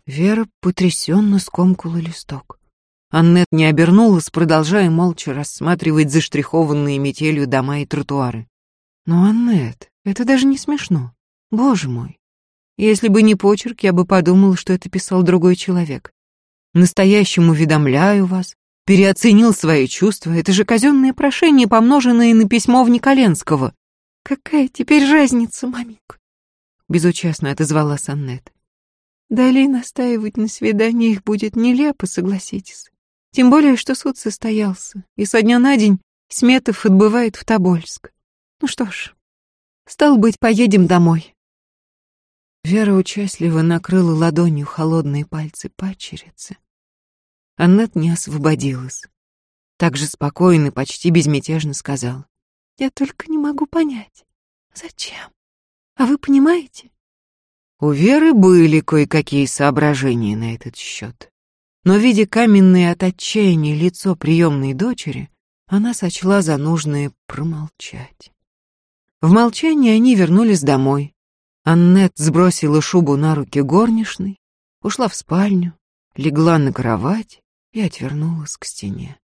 Вера потрясенно скомкала листок. Аннет не обернулась, продолжая молча рассматривать заштрихованные метелью дома и тротуары. Но, Аннет, это даже не смешно. Боже мой. Если бы не почерк, я бы подумала, что это писал другой человек. Настоящему уведомляю вас, переоценил свои чувства. Это же казенное прошение, помноженное на письмо в Николенского. Какая теперь разница, маменька? Безучастно отозвалась Аннет. Далее настаивать на свидании их будет нелепо, согласитесь. Тем более, что суд состоялся, и со дня на день Сметов отбывает в Тобольск. Ну что ж, стал быть, поедем домой. Вера участливо накрыла ладонью холодные пальцы падчерицы. Аннет не освободилась. Так же спокойно, почти безмятежно сказал. «Я только не могу понять, Зачем? А вы понимаете? У Веры были кое-какие соображения на этот счет. Но, видя каменное от отчаяния лицо приемной дочери, она сочла за нужное промолчать. В молчании они вернулись домой. Аннет сбросила шубу на руки горничной, ушла в спальню, легла на кровать и отвернулась к стене.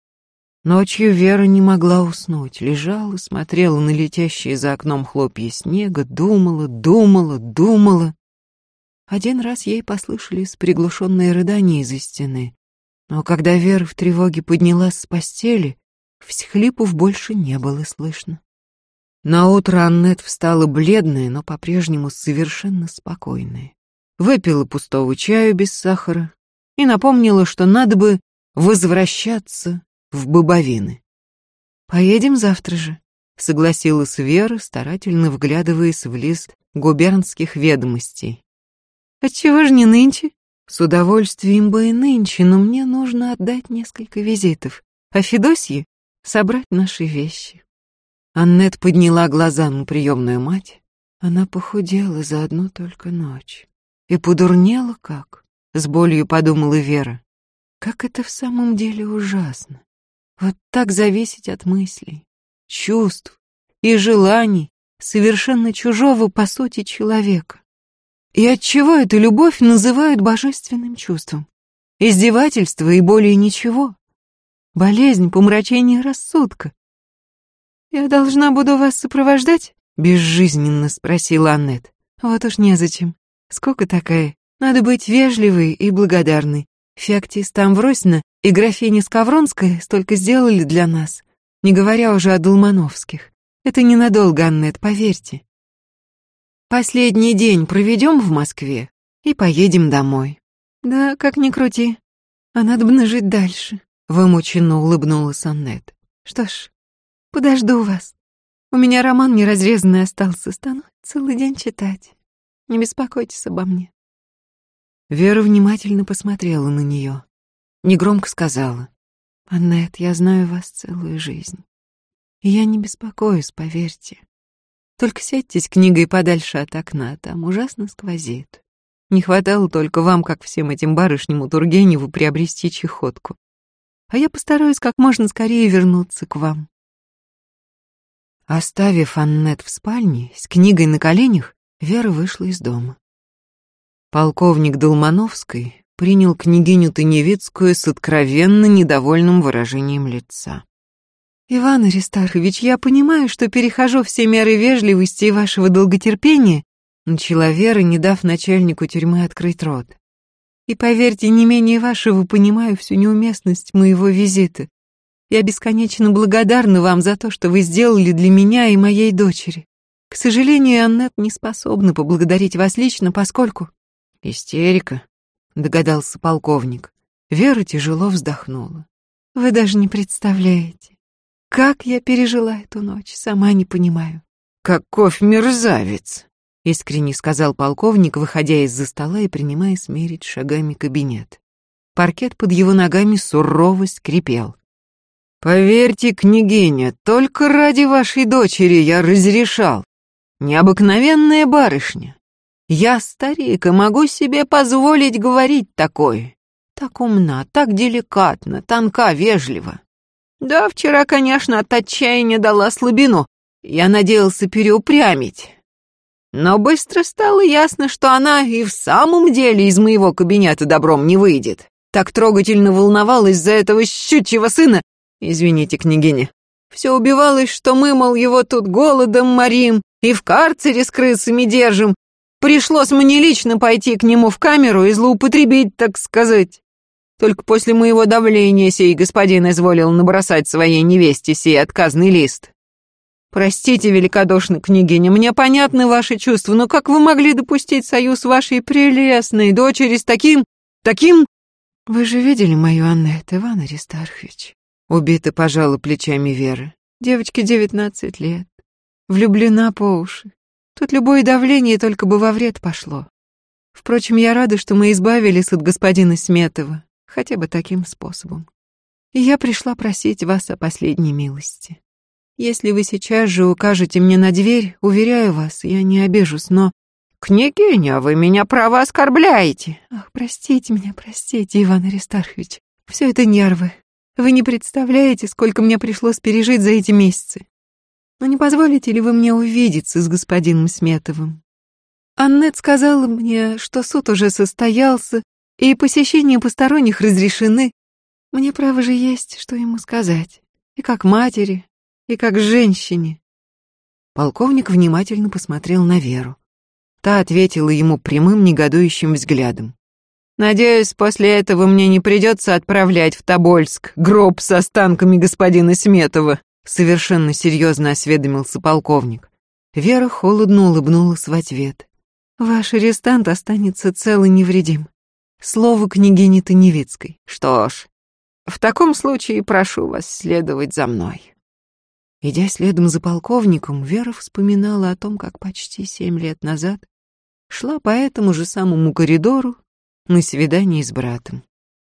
Ночью Вера не могла уснуть, лежала, смотрела на летящие за окном хлопья снега, думала, думала, думала. Один раз ей послышались приглушенные рыдания из-за стены, но когда Вера в тревоге поднялась с постели, всхлипов больше не было слышно. Наутро Аннет встала бледная, но по-прежнему совершенно спокойная. Выпила пустого чаю без сахара и напомнила, что надо бы возвращаться в Бобовины. «Поедем завтра же», — согласилась Вера, старательно вглядываясь в лист губернских ведомостей. «Отчего же не нынче?» «С удовольствием бы и нынче, но мне нужно отдать несколько визитов, а Федосье — собрать наши вещи». Аннет подняла глаза на приемную мать. Она похудела за одну только ночь. И подурнела как, с болью подумала Вера. Как это в самом деле ужасно. Вот так зависеть от мыслей, чувств и желаний совершенно чужого по сути человека. И отчего эту любовь называют божественным чувством? Издевательство и более ничего. Болезнь, помрачение рассудка, «Я должна буду вас сопровождать?» — безжизненно спросила Аннет. «Вот уж незачем. Сколько такая? Надо быть вежливой и благодарной. Феоктис Тамвросина и графиня Скавронская столько сделали для нас, не говоря уже о Долмановских. Это ненадолго, Аннет, поверьте. Последний день проведем в Москве и поедем домой. Да, как ни крути. А надо бы жить дальше, вымученно улыбнулась Аннет. Что ж, Подожду вас. У меня роман неразрезанный остался, стану целый день читать. Не беспокойтесь обо мне. Вера внимательно посмотрела на нее. Негромко сказала. «Аннет, я знаю вас целую жизнь. И я не беспокоюсь, поверьте. Только сядьте с книгой подальше от окна, там ужасно сквозит. Не хватало только вам, как всем этим барышням у Тургеневу, приобрести чехотку. А я постараюсь как можно скорее вернуться к вам. Оставив Аннет в спальне, с книгой на коленях, Вера вышла из дома. Полковник Долмановский принял княгиню Таневицкую с откровенно недовольным выражением лица. «Иван Аристархович, я понимаю, что перехожу все меры вежливости и вашего долготерпения», начала Вера, не дав начальнику тюрьмы открыть рот. «И поверьте, не менее вашего понимаю всю неуместность моего визита. Я бесконечно благодарна вам за то, что вы сделали для меня и моей дочери. К сожалению, Аннет не способна поблагодарить вас лично, поскольку...» «Истерика», — догадался полковник. Вера тяжело вздохнула. «Вы даже не представляете, как я пережила эту ночь, сама не понимаю». «Каков мерзавец!» — искренне сказал полковник, выходя из-за стола и принимая смерить шагами кабинет. Паркет под его ногами сурово скрипел. Поверьте, княгиня, только ради вашей дочери я разрешал. Необыкновенная барышня. Я старик и могу себе позволить говорить такое. Так умна, так деликатно, тонка, вежлива. Да, вчера, конечно, от отчаяния дала слабину. Я надеялся переупрямить. Но быстро стало ясно, что она и в самом деле из моего кабинета добром не выйдет. Так трогательно волновалась за этого щучьего сына, Извините, княгиня. Все убивалось, что мы, мол, его тут голодом морим и в карцере с крысами держим. Пришлось мне лично пойти к нему в камеру и злоупотребить, так сказать. Только после моего давления сей господин изволил набросать своей невесте сей отказный лист. Простите, великодушно, княгиня, мне понятны ваши чувства, но как вы могли допустить союз вашей прелестной дочери с таким... таким... Вы же видели мою Аннет, Иван Аристархович? Убита пожала плечами Вера. Девочке девятнадцать лет. Влюблена по уши. Тут любое давление только бы во вред пошло. Впрочем, я рада, что мы избавились от господина Сметова, хотя бы таким способом. И я пришла просить вас о последней милости. Если вы сейчас же укажете мне на дверь, уверяю вас, я не обижусь, но... Княгиня, вы меня право оскорбляете. Ах, простите меня, простите, Иван Аристархович. Все это нервы. Вы не представляете, сколько мне пришлось пережить за эти месяцы. Но не позволите ли вы мне увидеться с господином Сметовым? Аннет сказала мне, что суд уже состоялся, и посещения посторонних разрешены. Мне право же есть, что ему сказать. И как матери, и как женщине. Полковник внимательно посмотрел на Веру. Та ответила ему прямым негодующим взглядом. «Надеюсь, после этого мне не придется отправлять в Тобольск гроб с останками господина Сметова», совершенно серьезно осведомился полковник. Вера холодно улыбнулась в ответ. Ваш арестант останется цел и невредим. Слово княгини Таневицкой. Что ж, в таком случае прошу вас следовать за мной. Идя следом за полковником, Вера вспоминала о том, как почти семь лет назад шла по этому же самому коридору на свидание с братом.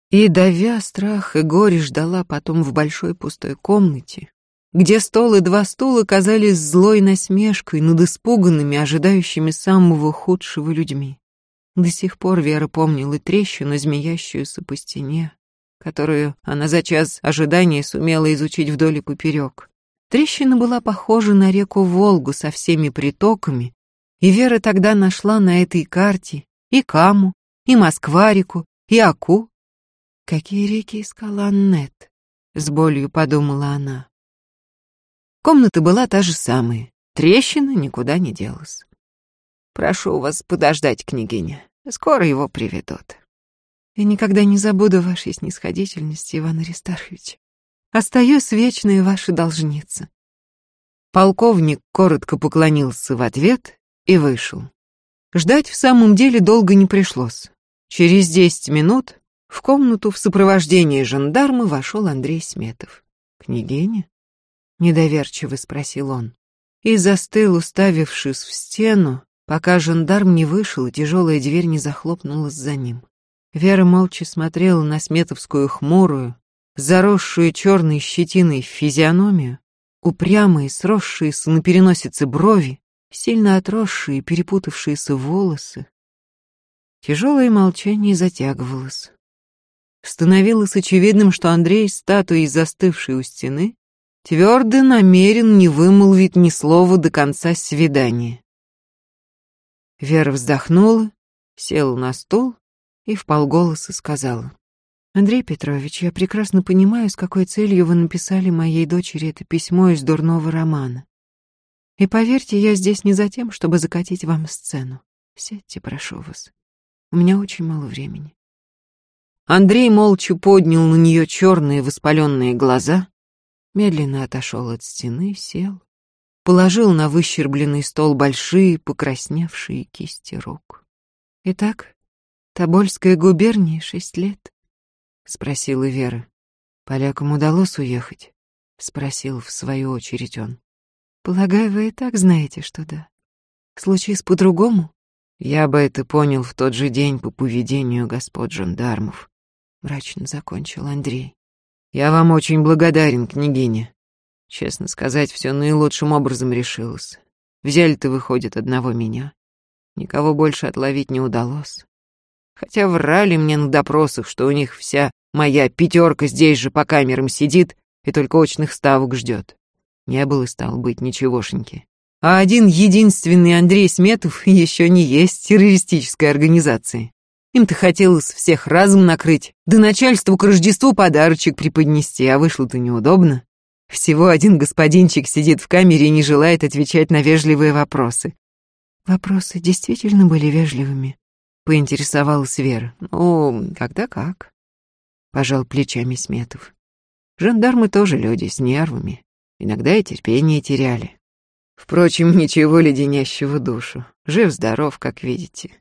И, давя страх и горе, ждала потом в большой пустой комнате, где стол и два стула казались злой насмешкой над испуганными, ожидающими самого худшего людьми. До сих пор Вера помнила трещину, змеящуюся по стене, которую она за час ожидания сумела изучить вдоль и поперек. Трещина была похожа на реку Волгу со всеми притоками, и Вера тогда нашла на этой карте и Каму, и Москварику, и Аку. Какие реки искала Аннет? С болью подумала она. Комната была та же самая. Трещина никуда не делась. «Прошу вас подождать, княгиня. Скоро его приведут». «Я никогда не забуду вашей снисходительности, Иван Аристархович. Остаюсь вечной вашей должница». Полковник коротко поклонился в ответ и вышел. Ждать в самом деле долго не пришлось. Через десять минут в комнату в сопровождении жандарма вошел Андрей Сметов. «Княгиня?» Недоверчиво спросил он. И застыл, уставившись в стену, пока жандарм не вышел и тяжелая дверь не захлопнулась за ним. Вера молча смотрела на сметовскую хмурую, заросшую черной щетиной физиономию, упрямые, сросшиеся на переносице брови, сильно отросшие, перепутавшиеся волосы. Тяжелое молчание затягивалось. Становилось очевидным, что Андрей, статуей застывшей у стены, твердо намерен не вымолвить ни слова до конца свидания. Вера вздохнула, села на стул и вполголоса сказала. «Андрей Петрович, я прекрасно понимаю, с какой целью вы написали моей дочери это письмо из дурного романа. И поверьте, я здесь не за тем, чтобы закатить вам сцену. Сядьте, прошу вас. У меня очень мало времени». Андрей молча поднял на нее черные воспаленные глаза, медленно отошел от стены, сел, положил на выщербленный стол большие, покрасневшие кисти рук. «Итак, Тобольская губерния шесть лет?» — спросила Вера. «Полякам удалось уехать?» — спросил в свою очередь он. «Полагаю, вы и так знаете, что да. Случись по-другому?» «Я бы это понял в тот же день по поведению господ жандармов», — мрачно закончил Андрей. Я вам очень благодарен, княгиня. Честно сказать, все наилучшим образом решилось. Взяли-то, выходит, одного меня. Никого больше отловить не удалось. Хотя врали мне на допросах, что у них вся моя пятерка здесь же по камерам сидит и только очных ставок ждет. Не было, стало быть, ничегошеньки. А один единственный Андрей Сметов еще не есть террористической организацией. Им-то хотелось всех разом накрыть, да начальству к Рождеству подарочек преподнести, а вышло-то неудобно. Всего один господинчик сидит в камере и не желает отвечать на вежливые вопросы. Вопросы действительно были вежливыми, поинтересовалась Вера. Ну, когда как. Пожал плечами Сметов. Жандармы тоже люди с нервами. Иногда и терпение теряли. Впрочем, ничего леденящего душу. Жив-здоров, как видите.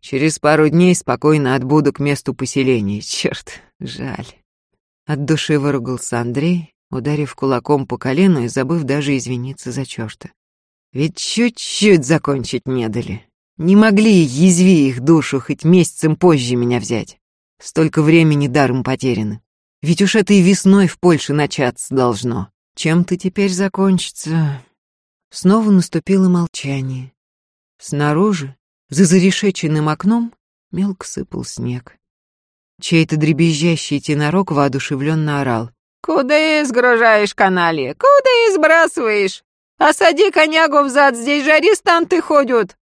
Через пару дней спокойно отбуду к месту поселения. Черт, жаль. От души выругался Андрей, ударив кулаком по колену и забыв даже извиниться за черта. Ведь чуть-чуть закончить не дали. Не могли, язви их душу, хоть месяцем позже меня взять. Столько времени даром потеряно. Ведь уж этой весной в Польше начаться должно. Чем-то теперь закончится. Снова наступило молчание. Снаружи, за зарешеченным окном, мелко сыпал снег. Чей-то дребезжащий тенорок воодушевленно орал. «Куда сгружаешь канали? Куда сбрасываешь? Осади конягу взад, здесь же арестанты ходят!»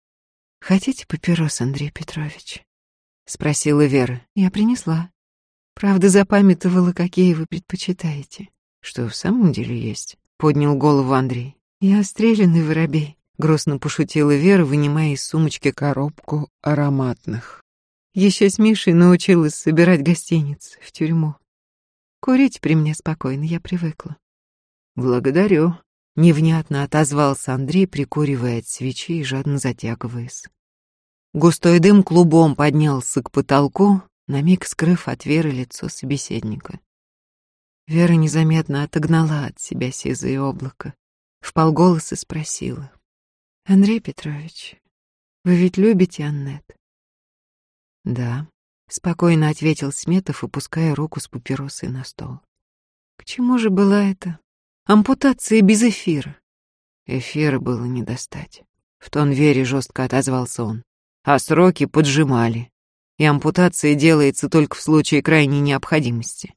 «Хотите папирос, Андрей Петрович?» — спросила Вера. Я принесла. Правда, запамятовала, какие вы предпочитаете. Что в самом деле есть? Поднял голову Андрей. Я стрелянный воробей. Грустно пошутила Вера, вынимая из сумочки коробку ароматных. Еще с Мишей научилась собирать гостиниц в тюрьму. Курить при мне спокойно, я привыкла. Благодарю. Невнятно отозвался Андрей, прикуривая от свечи и жадно затягиваясь. Густой дым клубом поднялся к потолку, на миг скрыв от Веры лицо собеседника. Вера незаметно отогнала от себя сизое облако, вполголоса спросила. «Андрей Петрович, вы ведь любите Аннет?» «Да», — спокойно ответил Сметов, опуская руку с папиросой на стол. «К чему же была эта ампутация без эфира?» Эфира было не достать. В тон Вере жестко отозвался он. А сроки поджимали. И ампутация делается только в случае крайней необходимости.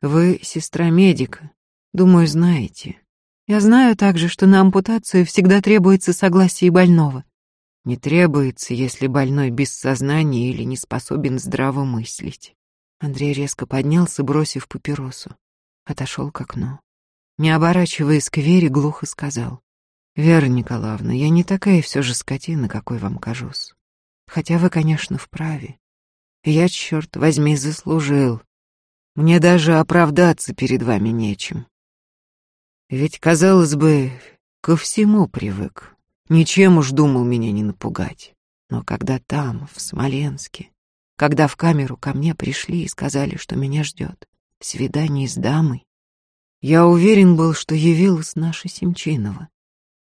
Вы сестра медика, думаю, знаете. Я знаю также, что на ампутацию всегда требуется согласие больного. Не требуется, если больной без сознания или не способен здраво мыслить. Андрей резко поднялся, бросив папиросу. Отошел к окну. Не оборачиваясь к Вере, глухо сказал. «Вера Николаевна, я не такая все же скотина, какой вам кажусь. Хотя вы, конечно, вправе. Я, черт возьми, заслужил. Мне даже оправдаться перед вами нечем. Ведь, казалось бы, ко всему привык. Ничем уж думал меня не напугать. Но когда там, в Смоленске, когда в камеру ко мне пришли и сказали, что меня ждет свидание с дамой, я уверен был, что явилась наша Семчинова.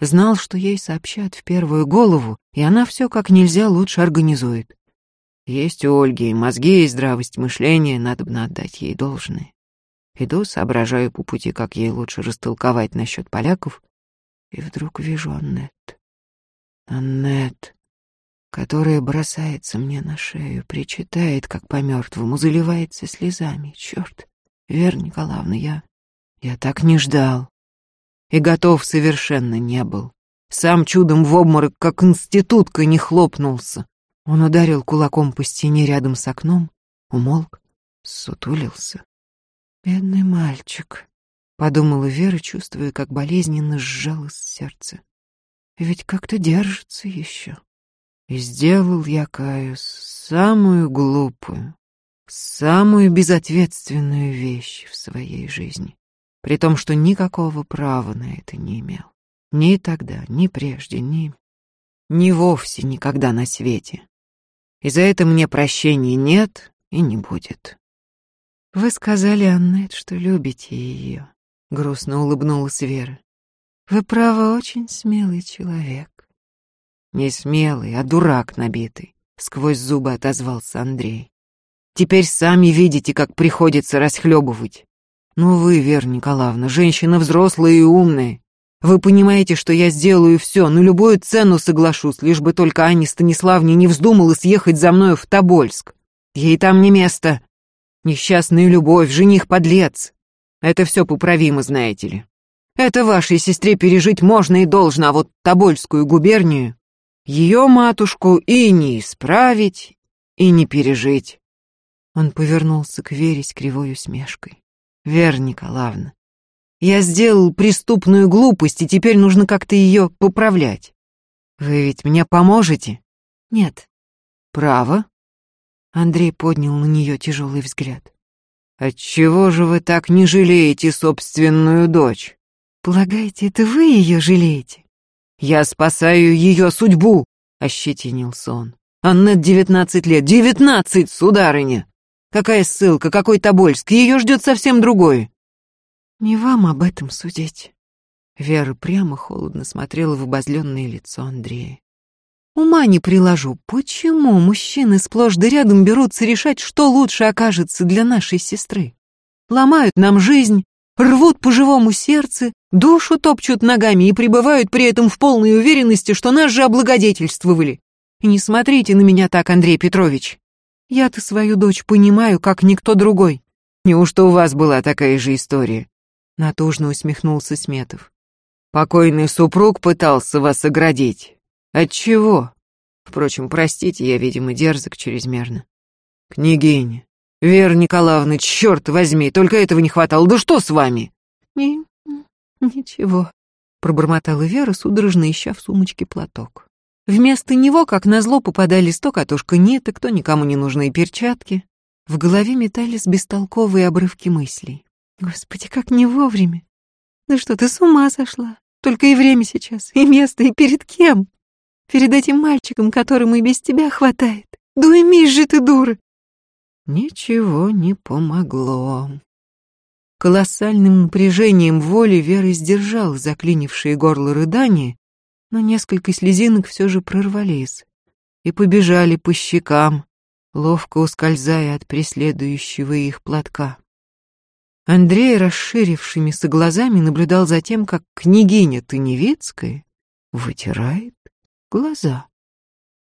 Знал, что ей сообщат в первую голову, и она все как нельзя лучше организует. Есть у Ольги и мозги, и здравость мышления, надо бы отдать ей должное. Иду, соображаю по пути, как ей лучше растолковать насчет поляков, и вдруг вижу Аннет. Аннет, которая бросается мне на шею, причитает, как по мертвому, заливается слезами. Черт, Вера Николаевна, я... Я так не ждал и готов совершенно не был. Сам чудом в обморок, как институтка, не хлопнулся. Он ударил кулаком по стене рядом с окном, умолк, сутулился. «Бедный мальчик», — подумала Вера, чувствуя, как болезненно сжалось сердце. «Ведь как-то держится еще». И сделал я, каюсь, самую глупую, самую безответственную вещь в своей жизни при том, что никакого права на это не имел. Ни тогда, ни прежде, ни... ни вовсе никогда на свете. И за это мне прощения нет и не будет. Вы сказали, Аннет, что любите ее. Грустно улыбнулась Вера. Вы, право, очень смелый человек. Не смелый, а дурак набитый, сквозь зубы отозвался Андрей. Теперь сами видите, как приходится расхлебывать. «Ну вы, Вера Николаевна, женщина взрослая и умная. Вы понимаете, что я сделаю все, на любую цену соглашусь, лишь бы только Анне Станиславне не вздумала съехать за мною в Тобольск. Ей там не место. Несчастная любовь, жених-подлец. Это все поправимо, знаете ли. Это вашей сестре пережить можно и должно, а вот Тобольскую губернию, ее матушку и не исправить, и не пережить. Он повернулся к Вере с кривой усмешкой. Вера Николаевна, я сделал преступную глупость, и теперь нужно как-то ее поправлять. Вы ведь мне поможете? Нет. Право? Андрей поднял на нее тяжелый взгляд. Отчего же вы так не жалеете собственную дочь? Полагаете, это вы ее жалеете? Я спасаю ее судьбу, ощетинился он. Аннет девятнадцать лет. Девятнадцать, сударыня! Какая ссылка, какой Тобольск? Ее ждет совсем другое. Не вам об этом судить. Вера прямо холодно смотрела в обозленное лицо Андрея. Ума не приложу, почему мужчины сплошь да рядом берутся решать, что лучше окажется для нашей сестры? Ломают нам жизнь, рвут по живому сердцу, Душу топчут ногами и пребывают при этом в полной уверенности, что нас же облагодетельствовали. Не смотрите на меня так, Андрей Петрович. Я-то свою дочь понимаю, как никто другой. Неужто у вас была такая же история? Натужно усмехнулся Сметов. Покойный супруг пытался вас оградить. От чего? Впрочем, простите, я, видимо, дерзок чрезмерно. Княгиня, Вера Николаевна, черт возьми, только этого не хватало. Да что с вами? Не, ничего, пробормотала Вера, судорожно ища в сумочке платок. Вместо него, как назло, попадались то катушка ниток, то никому не нужные перчатки. В голове метались бестолковые обрывки мыслей. Господи, как не вовремя. Да что ты с ума сошла? Только и время сейчас, и место, и перед кем? Перед этим мальчиком, которому и без тебя хватает. Да уймись же ты, дура. Ничего не помогло. Колоссальным напряжением воли Вера сдержала заклинившие горло рыдания но несколько слезинок все же прорвались и побежали по щекам, ловко ускользая от преследующего их платка. Андрей, расширившимися глазами, наблюдал за тем, как княгиня Таневицкая вытирает глаза.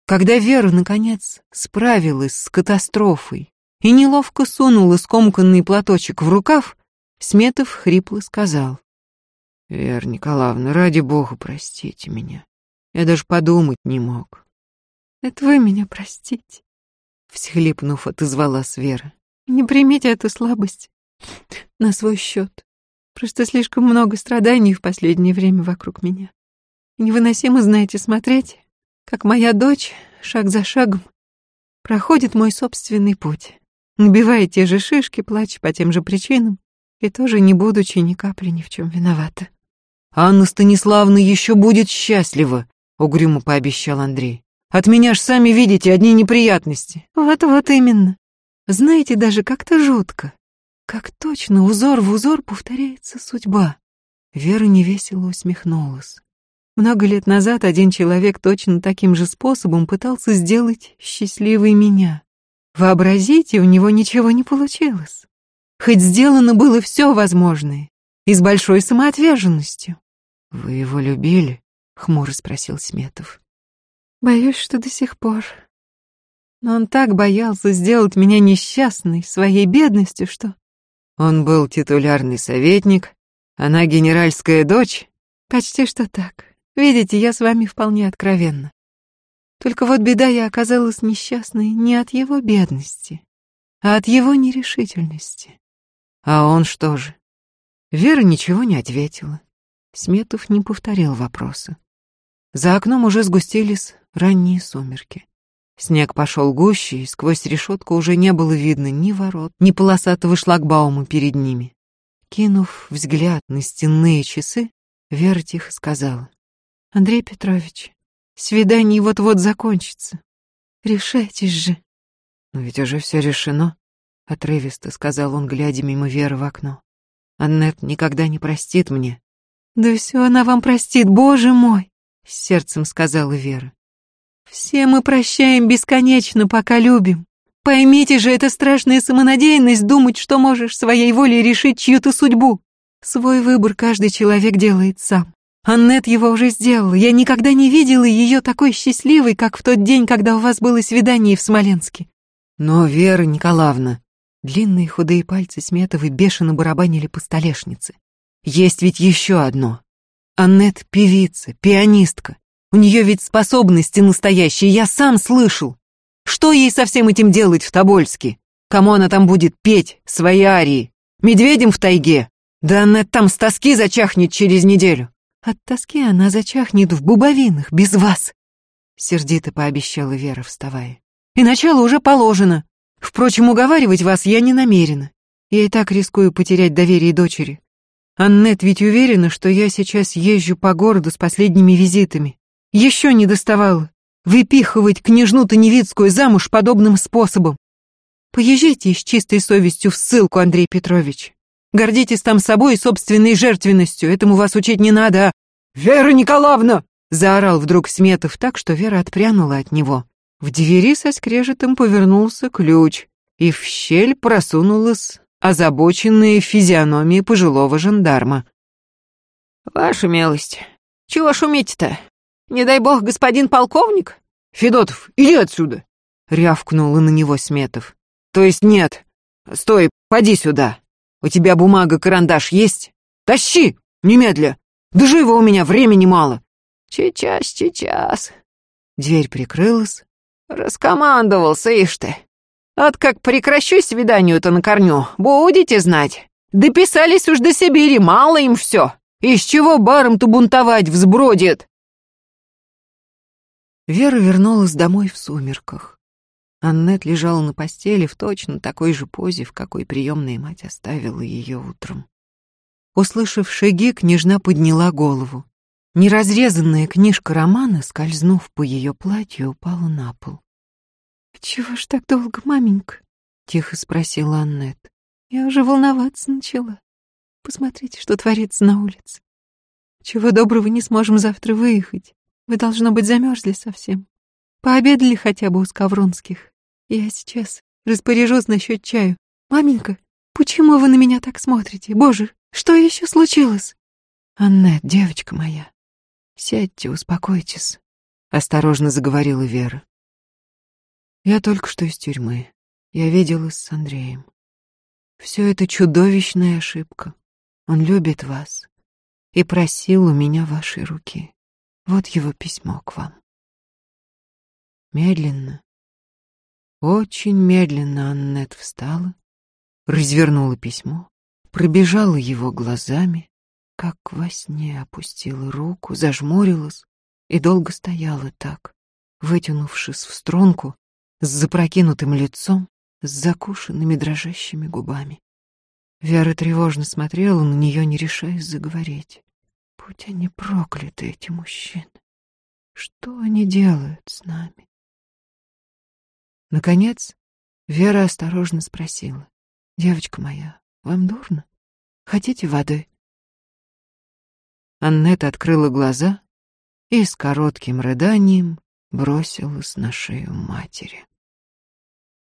Когда Вера, наконец, справилась с катастрофой и неловко сунула скомканный платочек в рукав, Сметов хрипло сказал. Вера Николаевна, ради бога, простите меня. Я даже подумать не мог. Это вы меня простите. Всхлипнув, отозвалась Вера. Не примите эту слабость на свой счет. Просто слишком много страданий в последнее время вокруг меня. Невыносимо, знаете, смотреть, как моя дочь, шаг за шагом, проходит мой собственный путь, набивая те же шишки, плача по тем же причинам, и тоже не будучи ни капли ни в чем виновата. Анна Станиславна еще будет счастлива, угрюмо пообещал Андрей. От меня ж сами видите одни неприятности. Вот-вот именно. Знаете, даже как-то жутко. Как точно узор в узор повторяется судьба. Вера невесело усмехнулась. Много лет назад один человек точно таким же способом пытался сделать счастливой меня. Вообразите, у него ничего не получилось. Хоть сделано было все возможное, и с большой самоотверженностью. «Вы его любили?» — хмуро спросил Сметов. «Боюсь, что до сих пор. Но он так боялся сделать меня несчастной своей бедностью, что...» «Он был титулярный советник, она генеральская дочь?» «Почти что так. Видите, я с вами вполне откровенна. Только вот беда, я оказалась несчастной не от его бедности, а от его нерешительности». «А он что же?» Вера ничего не ответила. Сметов не повторил вопроса. За окном уже сгустились ранние сумерки. Снег пошел гуще, и сквозь решетку уже не было видно ни ворот, ни полосатого шлагбаума перед ними. Кинув взгляд на стенные часы, Вера тихо сказала. «Андрей Петрович, свидание вот-вот закончится. Решайтесь же». «Но ведь уже все решено», — отрывисто сказал он, глядя мимо Веры в окно. «Аннет никогда не простит мне, «Да все она вам простит, боже мой!» — с сердцем сказала Вера. «Все мы прощаем бесконечно, пока любим. Поймите же, это страшная самонадеянность думать, что можешь своей волей решить чью-то судьбу. Свой выбор каждый человек делает сам. Аннет его уже сделала. Я никогда не видела ее такой счастливой, как в тот день, когда у вас было свидание в Смоленске. Но, Вера Николаевна, длинные худые пальцы Сметовой бешено барабанили по столешнице. Есть ведь еще одно. Аннет — певица, пианистка. У нее ведь способности настоящие, я сам слышал. Что ей со всем этим делать в Тобольске? Кому она там будет петь свои арии? Медведем в тайге? Да Аннет там с тоски зачахнет через неделю. От тоски она зачахнет в бубовинах, без вас. Сердито пообещала Вера, вставая. И начало уже положено. Впрочем, уговаривать вас я не намерена. Я и так рискую потерять доверие дочери. Аннет ведь уверена, что я сейчас езжу по городу с последними визитами. Еще не доставала. Выпихивать княжну Таневицкую замуж подобным способом. Поезжайте с чистой совестью в ссылку, Андрей Петрович. Гордитесь там собой и собственной жертвенностью. Этому вас учить не надо, а... «Вера Николаевна!» Заорал вдруг Сметов так, что Вера отпрянула от него. В двери со скрежетом повернулся ключ, и в щель просунулась озабоченные физиономии пожилого жандарма. Ваша милость, чего шумите-то? Не дай бог, господин полковник? Федотов, иди отсюда! Рявкнула на него Сметов. То есть нет. Стой, поди сюда. У тебя бумага, карандаш есть? Тащи, немедля. Да живо у меня, времени мало. Сейчас, сейчас. Дверь прикрылась. Раскомандовался, ишь ты. От как прекращу свиданию-то на корню, будете знать. Дописались уж до Сибири, мало им все. Из чего баром-то бунтовать взбродит? Вера вернулась домой в сумерках. Аннет лежала на постели в точно такой же позе, в какой приемная мать оставила ее утром. Услышав шаги, княжна подняла голову. Неразрезанная книжка романа, скользнув по ее платью, упала на пол. «Чего ж так долго, маменька?» — тихо спросила Аннет. «Я уже волноваться начала. Посмотрите, что творится на улице. Чего доброго не сможем завтра выехать. Вы, должно быть, замерзли совсем. Пообедали хотя бы у Скавронских. Я сейчас распоряжусь насчет чаю. Маменька, почему вы на меня так смотрите? Боже, что еще случилось? Аннет, девочка моя, сядьте, успокойтесь, осторожно заговорила Вера. Я только что из тюрьмы. Я виделась с Андреем. Все это чудовищная ошибка. Он любит вас и просил у меня вашей руки. Вот его письмо к вам. Медленно, очень медленно Аннет встала, развернула письмо, пробежала его глазами, как во сне опустила руку, зажмурилась и долго стояла так, вытянувшись в струнку, с запрокинутым лицом, с закушенными дрожащими губами. Вера тревожно смотрела на нее, не решаясь заговорить. Будь они прокляты, эти мужчины. Что они делают с нами? Наконец, Вера осторожно спросила. «Девочка моя, вам дурно? Хотите воды?» Аннет открыла глаза и с коротким рыданием бросилась на шею матери.